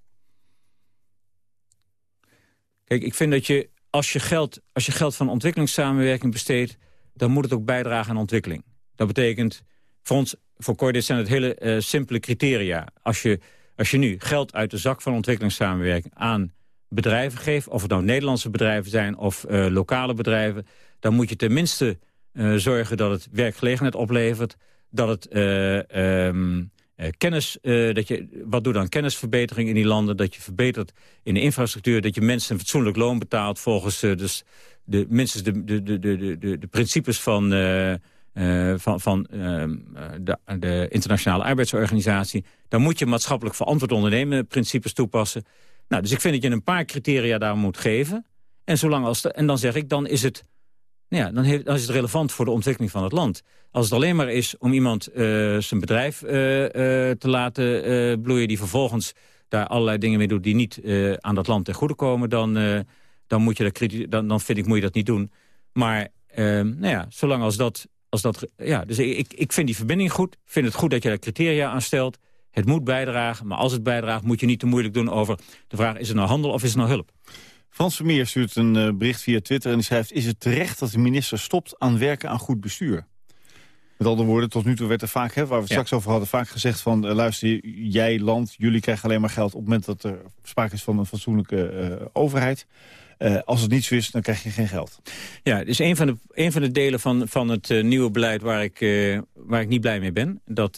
Kijk, ik vind dat je als je geld, als je geld van ontwikkelingssamenwerking besteedt... dan moet het ook bijdragen aan ontwikkeling. Dat betekent, voor ons, voor Cordis zijn het hele uh, simpele criteria. Als je, als je nu geld uit de zak van ontwikkelingssamenwerking aan bedrijven geeft... of het nou Nederlandse bedrijven zijn of lokale bedrijven... dan moet je tenminste uh, zorgen dat het werkgelegenheid oplevert. Dat het um, kennis, dat je, wat doe dan kennisverbetering in die landen. Dat je verbetert in de infrastructuur. Dat je mensen een fatsoenlijk loon betaalt volgens dus de, minstens de, de, de, de, de, de principes van... van, van uh, de, de, internationale arbeidsorganisatie. Dan moet je maatschappelijk verantwoord ondernemen principes toepassen. Nou, dus ik vind dat je een paar criteria daar moet geven. En, zolang als de, en dan zeg ik, dan is het ja, dan, heeft, is het relevant voor de ontwikkeling van het land. Als het alleen maar is om iemand uh, zijn bedrijf uh, uh, te laten bloeien... die vervolgens daar allerlei dingen mee doet die niet aan dat land ten goede komen... dan, dan, moet je dat dan, dan vind ik moet je dat niet doen. Maar nou ja, zolang als dat... Als dat ja, dus ik, ik vind die verbinding goed. Ik vind het goed dat je daar criteria aan stelt. Het moet bijdragen, maar als het bijdraagt moet je niet te moeilijk doen over de vraag... is het nou handel of is het nou hulp? Frans Vermeer stuurt een uh, bericht via Twitter en die schrijft... is het terecht dat de minister stopt aan werken aan goed bestuur? Met andere woorden, tot nu toe werd er vaak, hè, waar we het straks over hadden... vaak gezegd van, uh, luister, jij land, jullie krijgen alleen maar geld... op het moment dat er sprake is van een fatsoenlijke uh, overheid. als het niet zo is, dan krijg je geen geld. Ja, dus een van de, een van de delen van, van het nieuwe beleid waar ik, waar ik niet blij mee ben... dat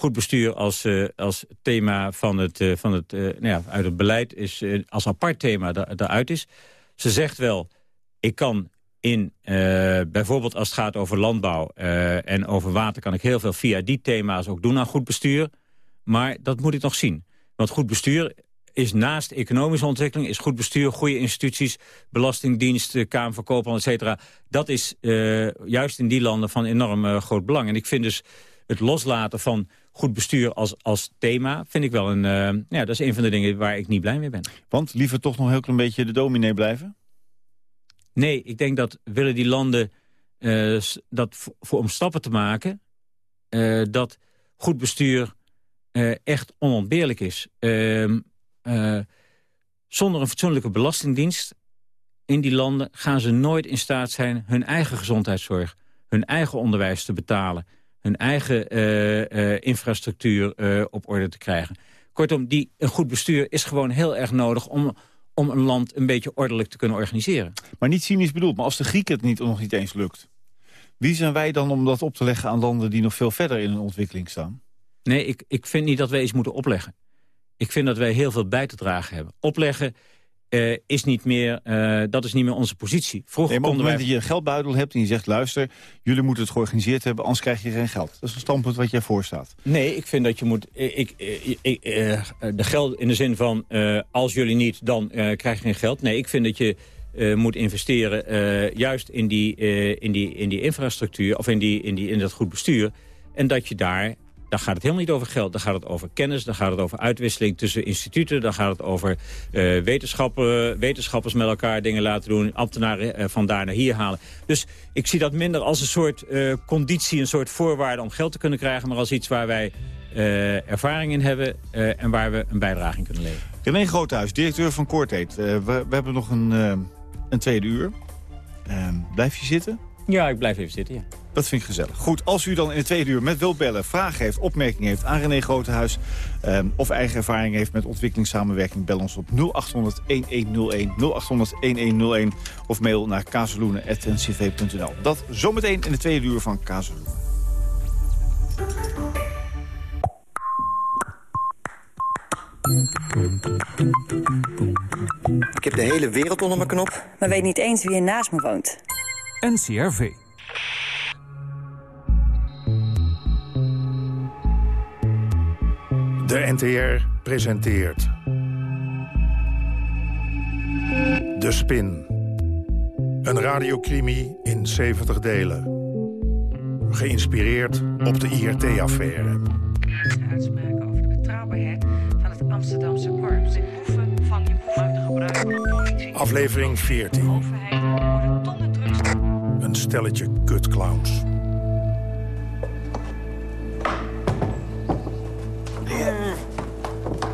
goed bestuur als, uh, als thema van het, uh, van het, uh, nou ja, uit het beleid is als apart thema daaruit is. Ze zegt wel, ik kan in, bijvoorbeeld als het gaat over landbouw en over water... kan ik heel veel via die thema's ook doen aan goed bestuur. Maar dat moet ik nog zien. Want goed bestuur is naast economische ontwikkeling... is goed bestuur, goede instituties, belastingdienst, Kamer van et cetera. Dat is juist in die landen van enorm groot belang. En ik vind dus het loslaten van goed bestuur als, als thema... vind ik wel een, uh, ja, dat is een van de dingen waar ik niet blij mee ben. Want liever toch nog een heel klein beetje de dominee blijven? Nee, ik denk dat willen die landen uh, dat voor, om stappen te maken... Uh, dat goed bestuur echt onontbeerlijk is. Ehm, zonder een fatsoenlijke belastingdienst in die landen gaan ze nooit in staat zijn hun eigen gezondheidszorg, hun eigen onderwijs te betalen, hun eigen uh, uh, infrastructuur uh, op orde te krijgen. Kortom, die, een goed bestuur is gewoon heel erg nodig om, om een land een beetje ordelijk te kunnen organiseren. Maar niet cynisch bedoeld, maar als de Grieken het niet, nog niet eens lukt... wie zijn wij dan om dat op te leggen aan landen die nog veel verder in een ontwikkeling staan? Nee, ik, ik vind niet dat wij iets moeten opleggen. Ik vind dat wij heel veel bij te dragen hebben. Opleggen uh, is niet meer, uh, dat is niet meer onze positie. Vroeger nee, maar op het moment dat je een geldbuidel hebt en je zegt... luister, jullie moeten het georganiseerd hebben, anders krijg je geen geld. Dat is een standpunt wat jij voorstaat. Nee, ik vind dat je moet... Ik, ik, uh, de geld in de zin van, als jullie niet, dan krijg je geen geld. Nee, ik vind dat je moet investeren juist in die, in, die, in die infrastructuur... of in, die, in, die, in dat goed bestuur. En dat je daar dan gaat het helemaal niet over geld. Dan gaat het over kennis, dan gaat het over uitwisseling tussen instituten... dan gaat het over uh, wetenschappen, wetenschappers met elkaar dingen laten doen... ambtenaren uh, van daar naar hier halen. Dus ik zie dat minder als een soort uh, conditie, een soort voorwaarde... om geld te kunnen krijgen, maar als iets waar wij ervaring in hebben... en waar we een bijdrage in kunnen leveren. René Groothuis, directeur van Coorteet. We, we, hebben nog een, een tweede uur. Ehm, blijf je zitten? Ja, ik blijf even zitten, ja. Dat vind ik gezellig. Goed, als u dan in de tweede uur met wilt bellen, vragen heeft, opmerkingen heeft aan René Grotehuis... Um, of eigen ervaring heeft met ontwikkelingssamenwerking, bel ons op 0800-1101, 0800-1101 of mail naar kazeloenen.ncv.nl. Dat zometeen in de tweede uur van Kazeloenen. Ik heb de hele wereld onder mijn knop. Maar weet niet eens wie er naast me woont. NCRV. De NTR presenteert... De Spin. Een radiocrimi in 70 delen. Geïnspireerd op de IRT-affaire. Uitspraken over de betrouwbaarheid van het Amsterdamse korps. Het boeven van boeven te gebruiken Aflevering 14. Een stelletje kutclowns.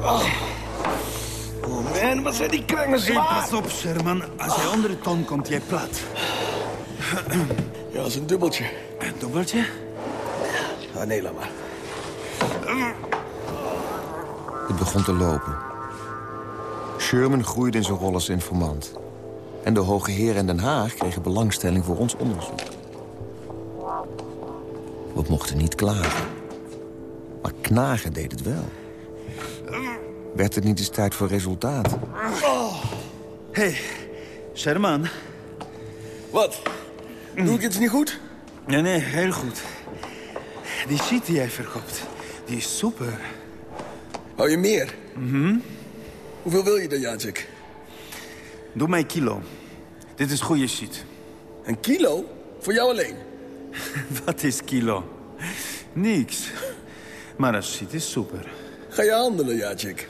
Oh. oh man, wat zijn die krengen zwaar. Hey, pas op, Sherman. Als jij onder de ton komt, jij plat. Ja, dat is een dubbeltje. Een dubbeltje? Ah, nee, laat maar. Het begon te lopen. Sherman groeide in zijn rol als informant. En de hoge heer in Den Haag kregen belangstelling voor ons onderzoek. We mochten niet klagen. Maar knagen deed het wel. Werd het niet eens tijd voor resultaat? Oh. hey, Sherman. Wat? Doe ik iets niet goed? Nee, nee, heel goed. Die shit die jij verkoopt, die is super. Hou je meer? Mhm. Hoeveel wil je dan, Jacek? Doe mij kilo. Dit is goede shit. Een kilo? Voor jou alleen? [LAUGHS] Wat is kilo? Niks. Maar dat shit is super. Ga je handelen, Jacek?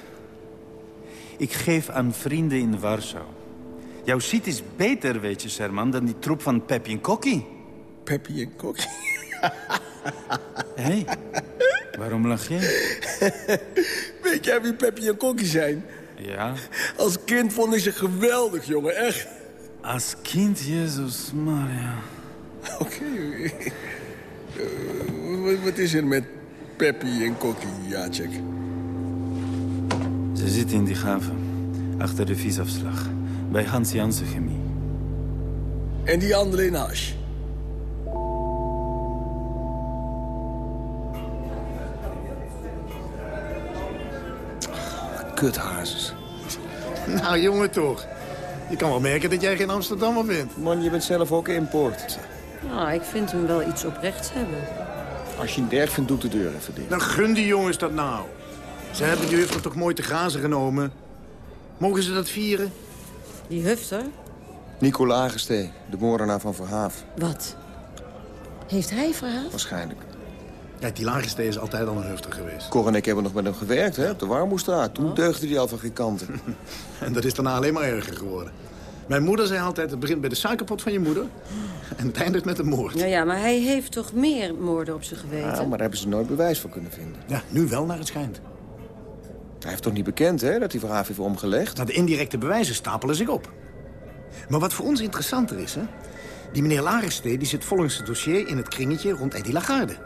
Ik geef aan vrienden in Warschau. Jouw shit is beter, weet je, Sherman, dan die troep van Peppy en Kokkie. Peppy en Kokkie? [LAUGHS] Hé, hey, waarom lach je? [LAUGHS] Weet jij wie Peppy en Kokkie zijn? Ja. Als kind vond ik ze geweldig, jongen, echt. Als kind, Jezus Maria. Oké. Okay. Uh, wat is er met Peppy en Kokkie, Jacek? Ze zitten in die haven, achter de visafslag. Bij Hans Janssen Chemie. En die andere in Hash? Kuthazes. Nou, jongen toch. Je kan wel merken dat jij geen Amsterdammer bent. Man, je bent zelf ook import. Nou, ik vind hem wel iets oprechts hebben. Als je een derg vindt, doet de deur even dicht. Dan gun die jongens dat nou. Ze hebben die hufter toch mooi te grazen genomen. Mogen ze dat vieren? Die hufter? Nico Lagestee, de moordenaar van Verhaaf. Wat? Heeft hij Verhaaf? Waarschijnlijk. Ja, die Lagerstee is altijd al een hufter geweest. Cor en ik hebben nog met hem gewerkt, hè, op de Warmoestraat. Toen deugde hij al van geen kanten. [LAUGHS] En dat is daarna alleen maar erger geworden. Mijn moeder zei altijd, het begint bij de suikerpot van je moeder... [LAUGHS] en het eindigt met een moord. Ja, ja, maar hij heeft toch meer moorden op zijn geweten? Ja, maar daar hebben ze nooit bewijs voor kunnen vinden. Ja, nu wel naar het schijnt. Hij heeft toch niet bekend, hè, dat hij voor heeft omgelegd? Nou, de indirecte bewijzen stapelen zich op. Maar wat voor ons interessanter is, hè... die meneer Lagerstee die zit volgens het dossier in het kringetje rond Eddie Lagarde.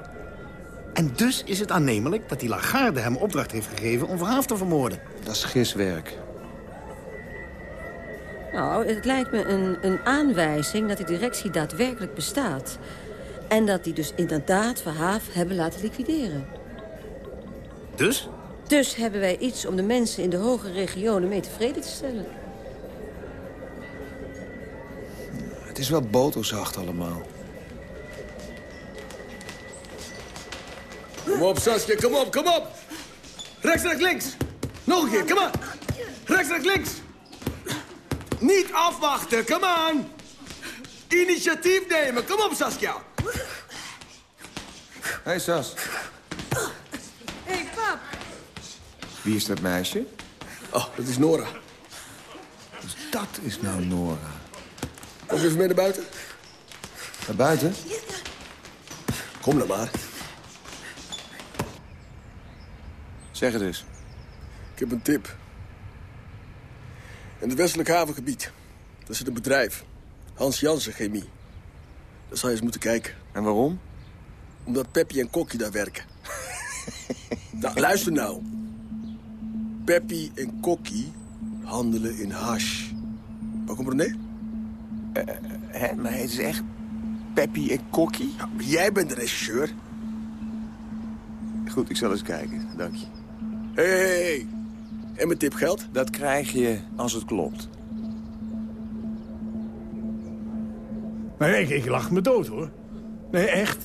En dus is het aannemelijk dat die Lagarde hem opdracht heeft gegeven... om Verhaaf te vermoorden. Dat is giswerk. Nou, het lijkt me een, een aanwijzing dat die directie daadwerkelijk bestaat. En dat die dus inderdaad Verhaaf hebben laten liquideren. Dus? Dus hebben wij iets om de mensen in de hoge regionen mee tevreden te stellen. Het is wel boterzacht allemaal. Kom op, Saskia, kom op, kom op. Rechts, rechts, links. Nog een keer, kom maar. Rechts, rechts, links. Niet afwachten, kom aan. Initiatief nemen, kom op, Saskia. Hé, hey, Sas. Hé, hey, pap. Wie is dat meisje? Oh, dat is Nora. Dus dat is nou Nora. Kom even mee naar buiten. Naar buiten? Kom dan maar. Zeg het eens. Ik heb een tip. In het westelijk havengebied. Daar zit een bedrijf. Hans Jansen Chemie. Daar zou je eens moeten kijken. En waarom? Omdat Peppy en Kokkie daar werken. [LAUGHS] nou, luister nou. Peppy en Kokkie handelen in hash. Waar komt er nee? Uh, hè, maar het is echt Peppy en Kokkie? Ja, jij bent de regisseur. Goed, ik zal eens kijken. Dank je. Hé, hey, hey, hey. En mijn tip geld? Dat krijg je als het klopt. Nee, ik, ik lach me dood, hoor. Nee, echt.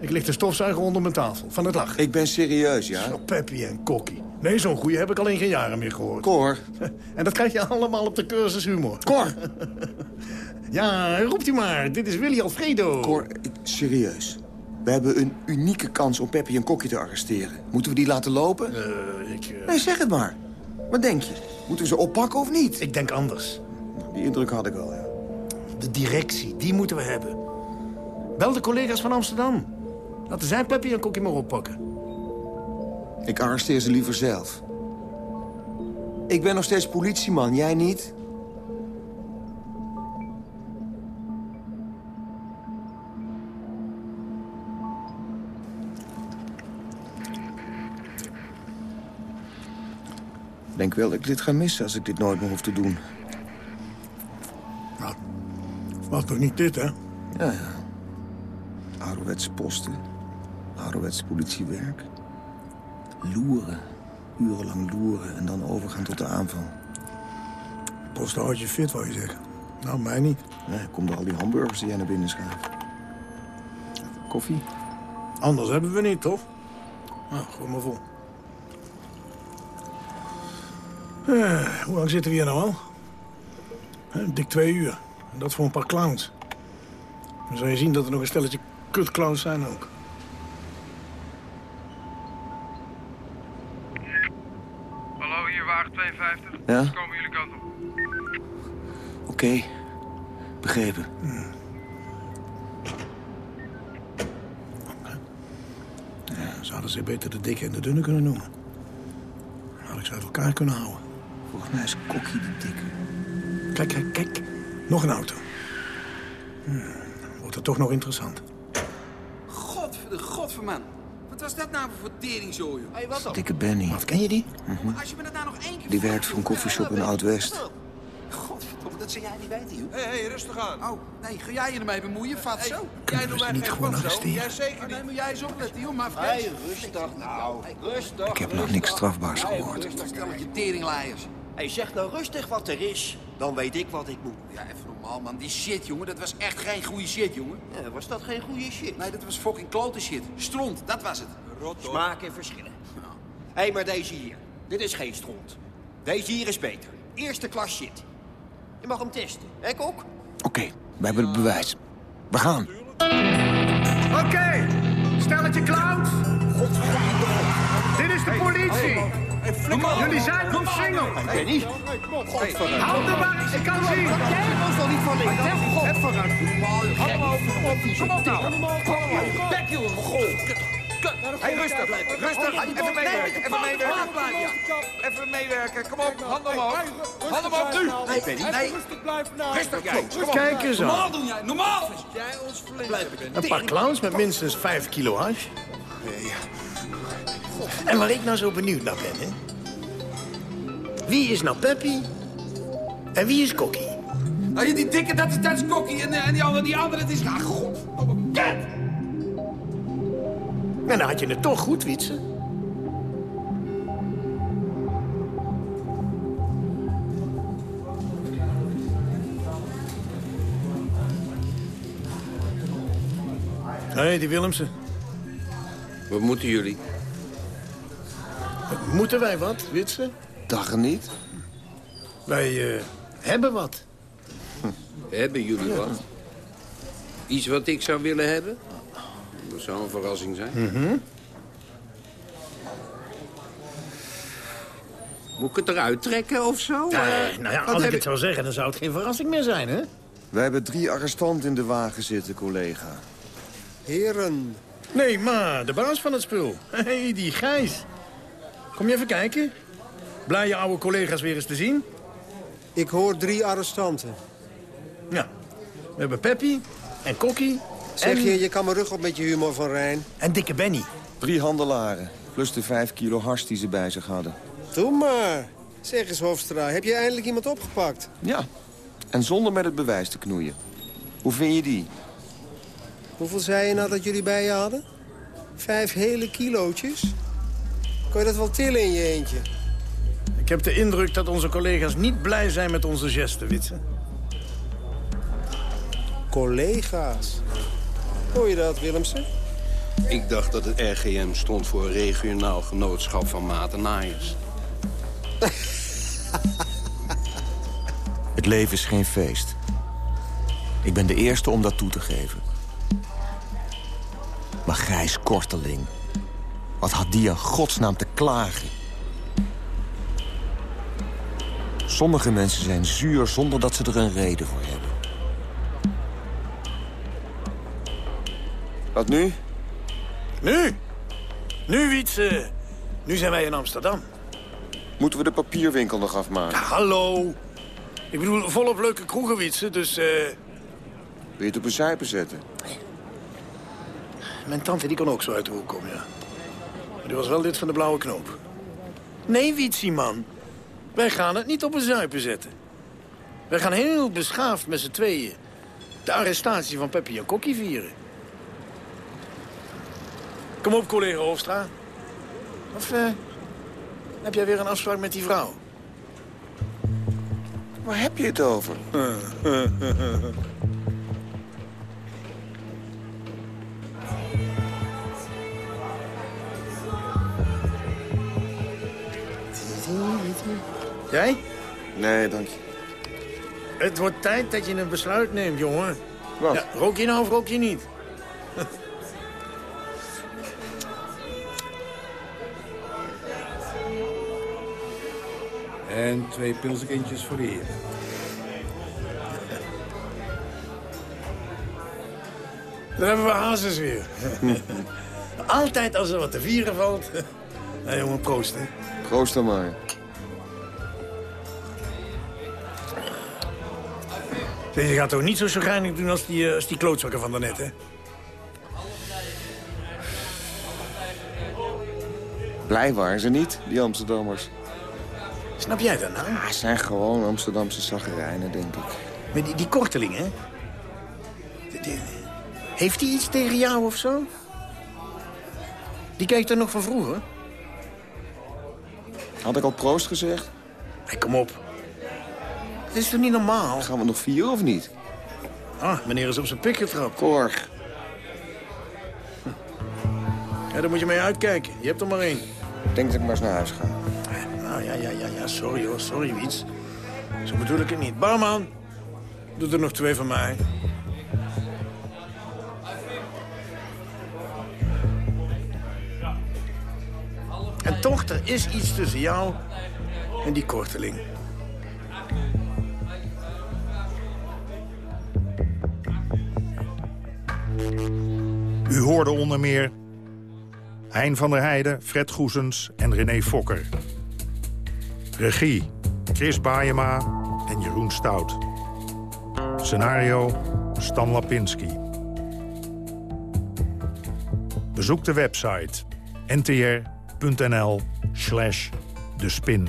Ik lig de stofzuiger onder mijn tafel, van het lachen. Ik ben serieus, ja? Zo, Peppy en Kokkie. Nee, zo'n goeie heb ik al in geen jaren meer gehoord. Cor. [LAUGHS] En dat krijg je allemaal op de cursus humor. Cor! [LAUGHS] ja, roept u maar. Dit is Willy Alfredo. Cor, ik, serieus. We hebben een unieke kans om Peppy en Kokkie te arresteren. Moeten we die laten lopen? Uh, ik... Uh... Nee, zeg het maar. Wat denk je? Moeten we ze oppakken of niet? Ik denk anders. Die indruk had ik al, ja. De directie, die moeten we hebben. Bel de collega's van Amsterdam. Laten zij Peppy en Kokkie maar oppakken. Ik arresteer ze liever zelf. Ik ben nog steeds politieman, jij niet? Denk wel dat ik dit ga missen als ik dit nooit meer hoef te doen. Nou, was toch niet dit, hè? Ja, ja. Ouderwetse posten. Ouderwets politiewerk. Loeren. Urenlang loeren en dan overgaan tot de aanval. Posten houdt je fit, wou je zeggen. Nou, mij niet. Nee, kom door al die hamburgers die jij naar binnen schuift. Koffie? Anders hebben we niet, toch? Nou, gewoon maar vol. Eh, hoe lang zitten we hier nou al? Dik twee uur. En dat voor een paar clowns. Dan zal je zien dat er nog een stelletje kutclowns zijn ook. Hallo, hier wagen 52. Ja? Komen jullie kant op. Oké. Okay. Begrepen. Hmm. Ja, zouden ze beter de dikke en de dunne kunnen noemen. Dan had ik ze uit elkaar kunnen houden. Mij is Kokkie de dikke. Kijk, kijk, kijk. Nog een auto. Hmm. Wordt het toch nog interessant. Godver, godverman. Wat was dat nou voor teringzooi? Hey, wat dan? Dikke Benny. Wat, ken je die? Mm -hmm. Als je me dat nou nog één keer... Die werkt voor een koffieshop in Oud-West. Godverdomme, dat zou jij niet weten, joh. Hé, hey, hey, rustig aan. Oh, nee, ga jij je ermee bemoeien, vat hey, zo? Jij noemt mij niet gewoon arresteren? Jij zeker niet. Nee, moet jij eens opletten, joh, maar Hé, hey, rustig nou. Hey, rustig. Ik heb nog niks strafbaars gehoord. Rustig, stelletje teringleiers. Hé, hey, zeg nou rustig wat er is. Dan weet ik wat ik moet. Ja, even normaal, man. Die shit, jongen, dat was echt geen goede shit, jongen. Ja, was dat geen goede shit? Nee, dat was fucking klote shit. Stront, dat was het. Rot Smaak en verschillen. Hé, hey, maar deze hier. Dit is geen stront. Deze hier is beter. Eerste klas shit. Je mag hem testen, hè, Kok? Oké, okay, we hebben het bewijs. We gaan. Oké, okay. stelletje clowns. Dit is de politie. Jullie zijn omsingeld. Hey, Benny. Godverdomme. Handen waar ik ze kan zien. Jij was wel niet van links. Heb vooruit. Kom op nou. Bek, jongen. Hey, rustig. Rustig. Even meewerken. Even meewerken. Even meewerken. Kom op. Handen omhoog. Handen omhoog nu. Nee, Benny. Nee. Rustig jij. Kom op. Kijk eens Normaal aan. doen jij. Normaal. Jij ons. Een paar clowns met minstens 5 kilo hash. En waar ik nou zo benieuwd naar ben, hè? Wie is nou Peppy? En wie is Kokkie? Nou, die dikke, dat is, dat is Kokkie. En, eh, en die andere, die andere, het is... Ah, god. Kut. En dan had je het toch goed, Wietse. Hé, hey, die Willemsen. Wat moeten jullie? Moeten wij wat, Witse? Dag niet. Wij eh, hebben wat. Hebben jullie wat? Iets wat ik zou willen hebben? Dat zou een verrassing zijn. Mhm. Moet ik het eruit trekken of zo? Ja, Eh, nou ja, wat als ik het zou zeggen, dan zou het geen verrassing meer zijn, hè? We hebben drie arrestanten in de wagen zitten, collega. Heren. Nee, maar de baas van het spul. Hé, hey, die Gijs. Kom je even kijken? Blij je oude collega's weer eens te zien? Ik hoor drie arrestanten. Ja. We hebben Peppy en Kokkie Zeg en... je, je kan me rug op met je humor van Rijn. En dikke Benny. Drie handelaren, plus de vijf kilo hars die ze bij zich hadden. Doe maar. Zeg eens, Hofstra, heb je eindelijk iemand opgepakt? Ja, en zonder met het bewijs te knoeien. Hoe vind je die? Hoeveel zei je nou dat jullie bij je hadden? Vijf hele kilootjes? Kan je dat wel tillen in je eentje? Ik heb de indruk dat onze collega's niet blij zijn met onze gesten, Witse. Collega's. Hoor je dat, Willemsen? Ik dacht dat het RGM stond voor Regionaal Genootschap van Matenaaiers. Het leven is geen feest. Ik ben de eerste om dat toe te geven. Maar Gijs Korteling, wat had die aan godsnaam te klagen? Sommige mensen zijn zuur zonder dat ze er een reden voor hebben. Wat nu? Nu? Nu, Wietse. Nu zijn wij in Amsterdam. Moeten we de papierwinkel nog afmaken? Hallo. Ik bedoel, volop leuke kroegen, Wietse, dus... eh, Wil je het op een zuipen zetten? Mijn tante die kon ook zo uit de hoek komen, ja. Maar die was wel lid van de Blauwe Knoop. Nee, Wietsie, man. Wij gaan het niet op een zuipen zetten. Wij gaan heel beschaafd met z'n tweeën... de arrestatie van Peppy en Kokkie vieren. Kom op, collega Hofstra. Of eh, heb jij weer een afspraak met die vrouw? Waar heb je het over? [LAUGHS] Jij? Nee, dank je. Het wordt tijd dat je een besluit neemt, jongen. Wat? Ja, rook je nou of rook je niet? [LAUGHS] En twee pilsekindjes voor de heer. Daar hebben we hazes weer. [LAUGHS] Altijd als er wat te vieren valt. [LAUGHS] Nou, jongen, proost, hè. Proost dan maar. Je gaat toch niet zo chagrijnig doen als die, eh, als die klootzakken van daarnet, hè? Blij waren ze niet, die Amsterdammers. Snap jij dat nou? Ah, zijn gewoon Amsterdamse zaggerijnen, denk ik. Maar die, die korteling, hè? Heeft hij iets tegen jou of zo? Die kijkt er nog van vroeger. Had ik al proost gezegd? Hey, kom op. Het is toch niet normaal? Gaan we nog vieren of niet? Ah, meneer is op zijn pik getrapt. Korg. Ja, daar moet je mee uitkijken. Je hebt er maar één. Ik denk dat ik maar eens naar huis ga. Nou, ja, ja, ja, ja. Sorry, hoor. Sorry, Wiets. Zo bedoel ik het niet. Barman, doe er nog twee van mij. En toch, er is iets tussen jou en die korteling. U hoorde onder meer Hein van der Heijden, Fred Goesens en René Fokker. Regie Chris Baayema en Jeroen Stout. Scenario Stan Lapinski. Bezoek de website ntr.nl slash de spin.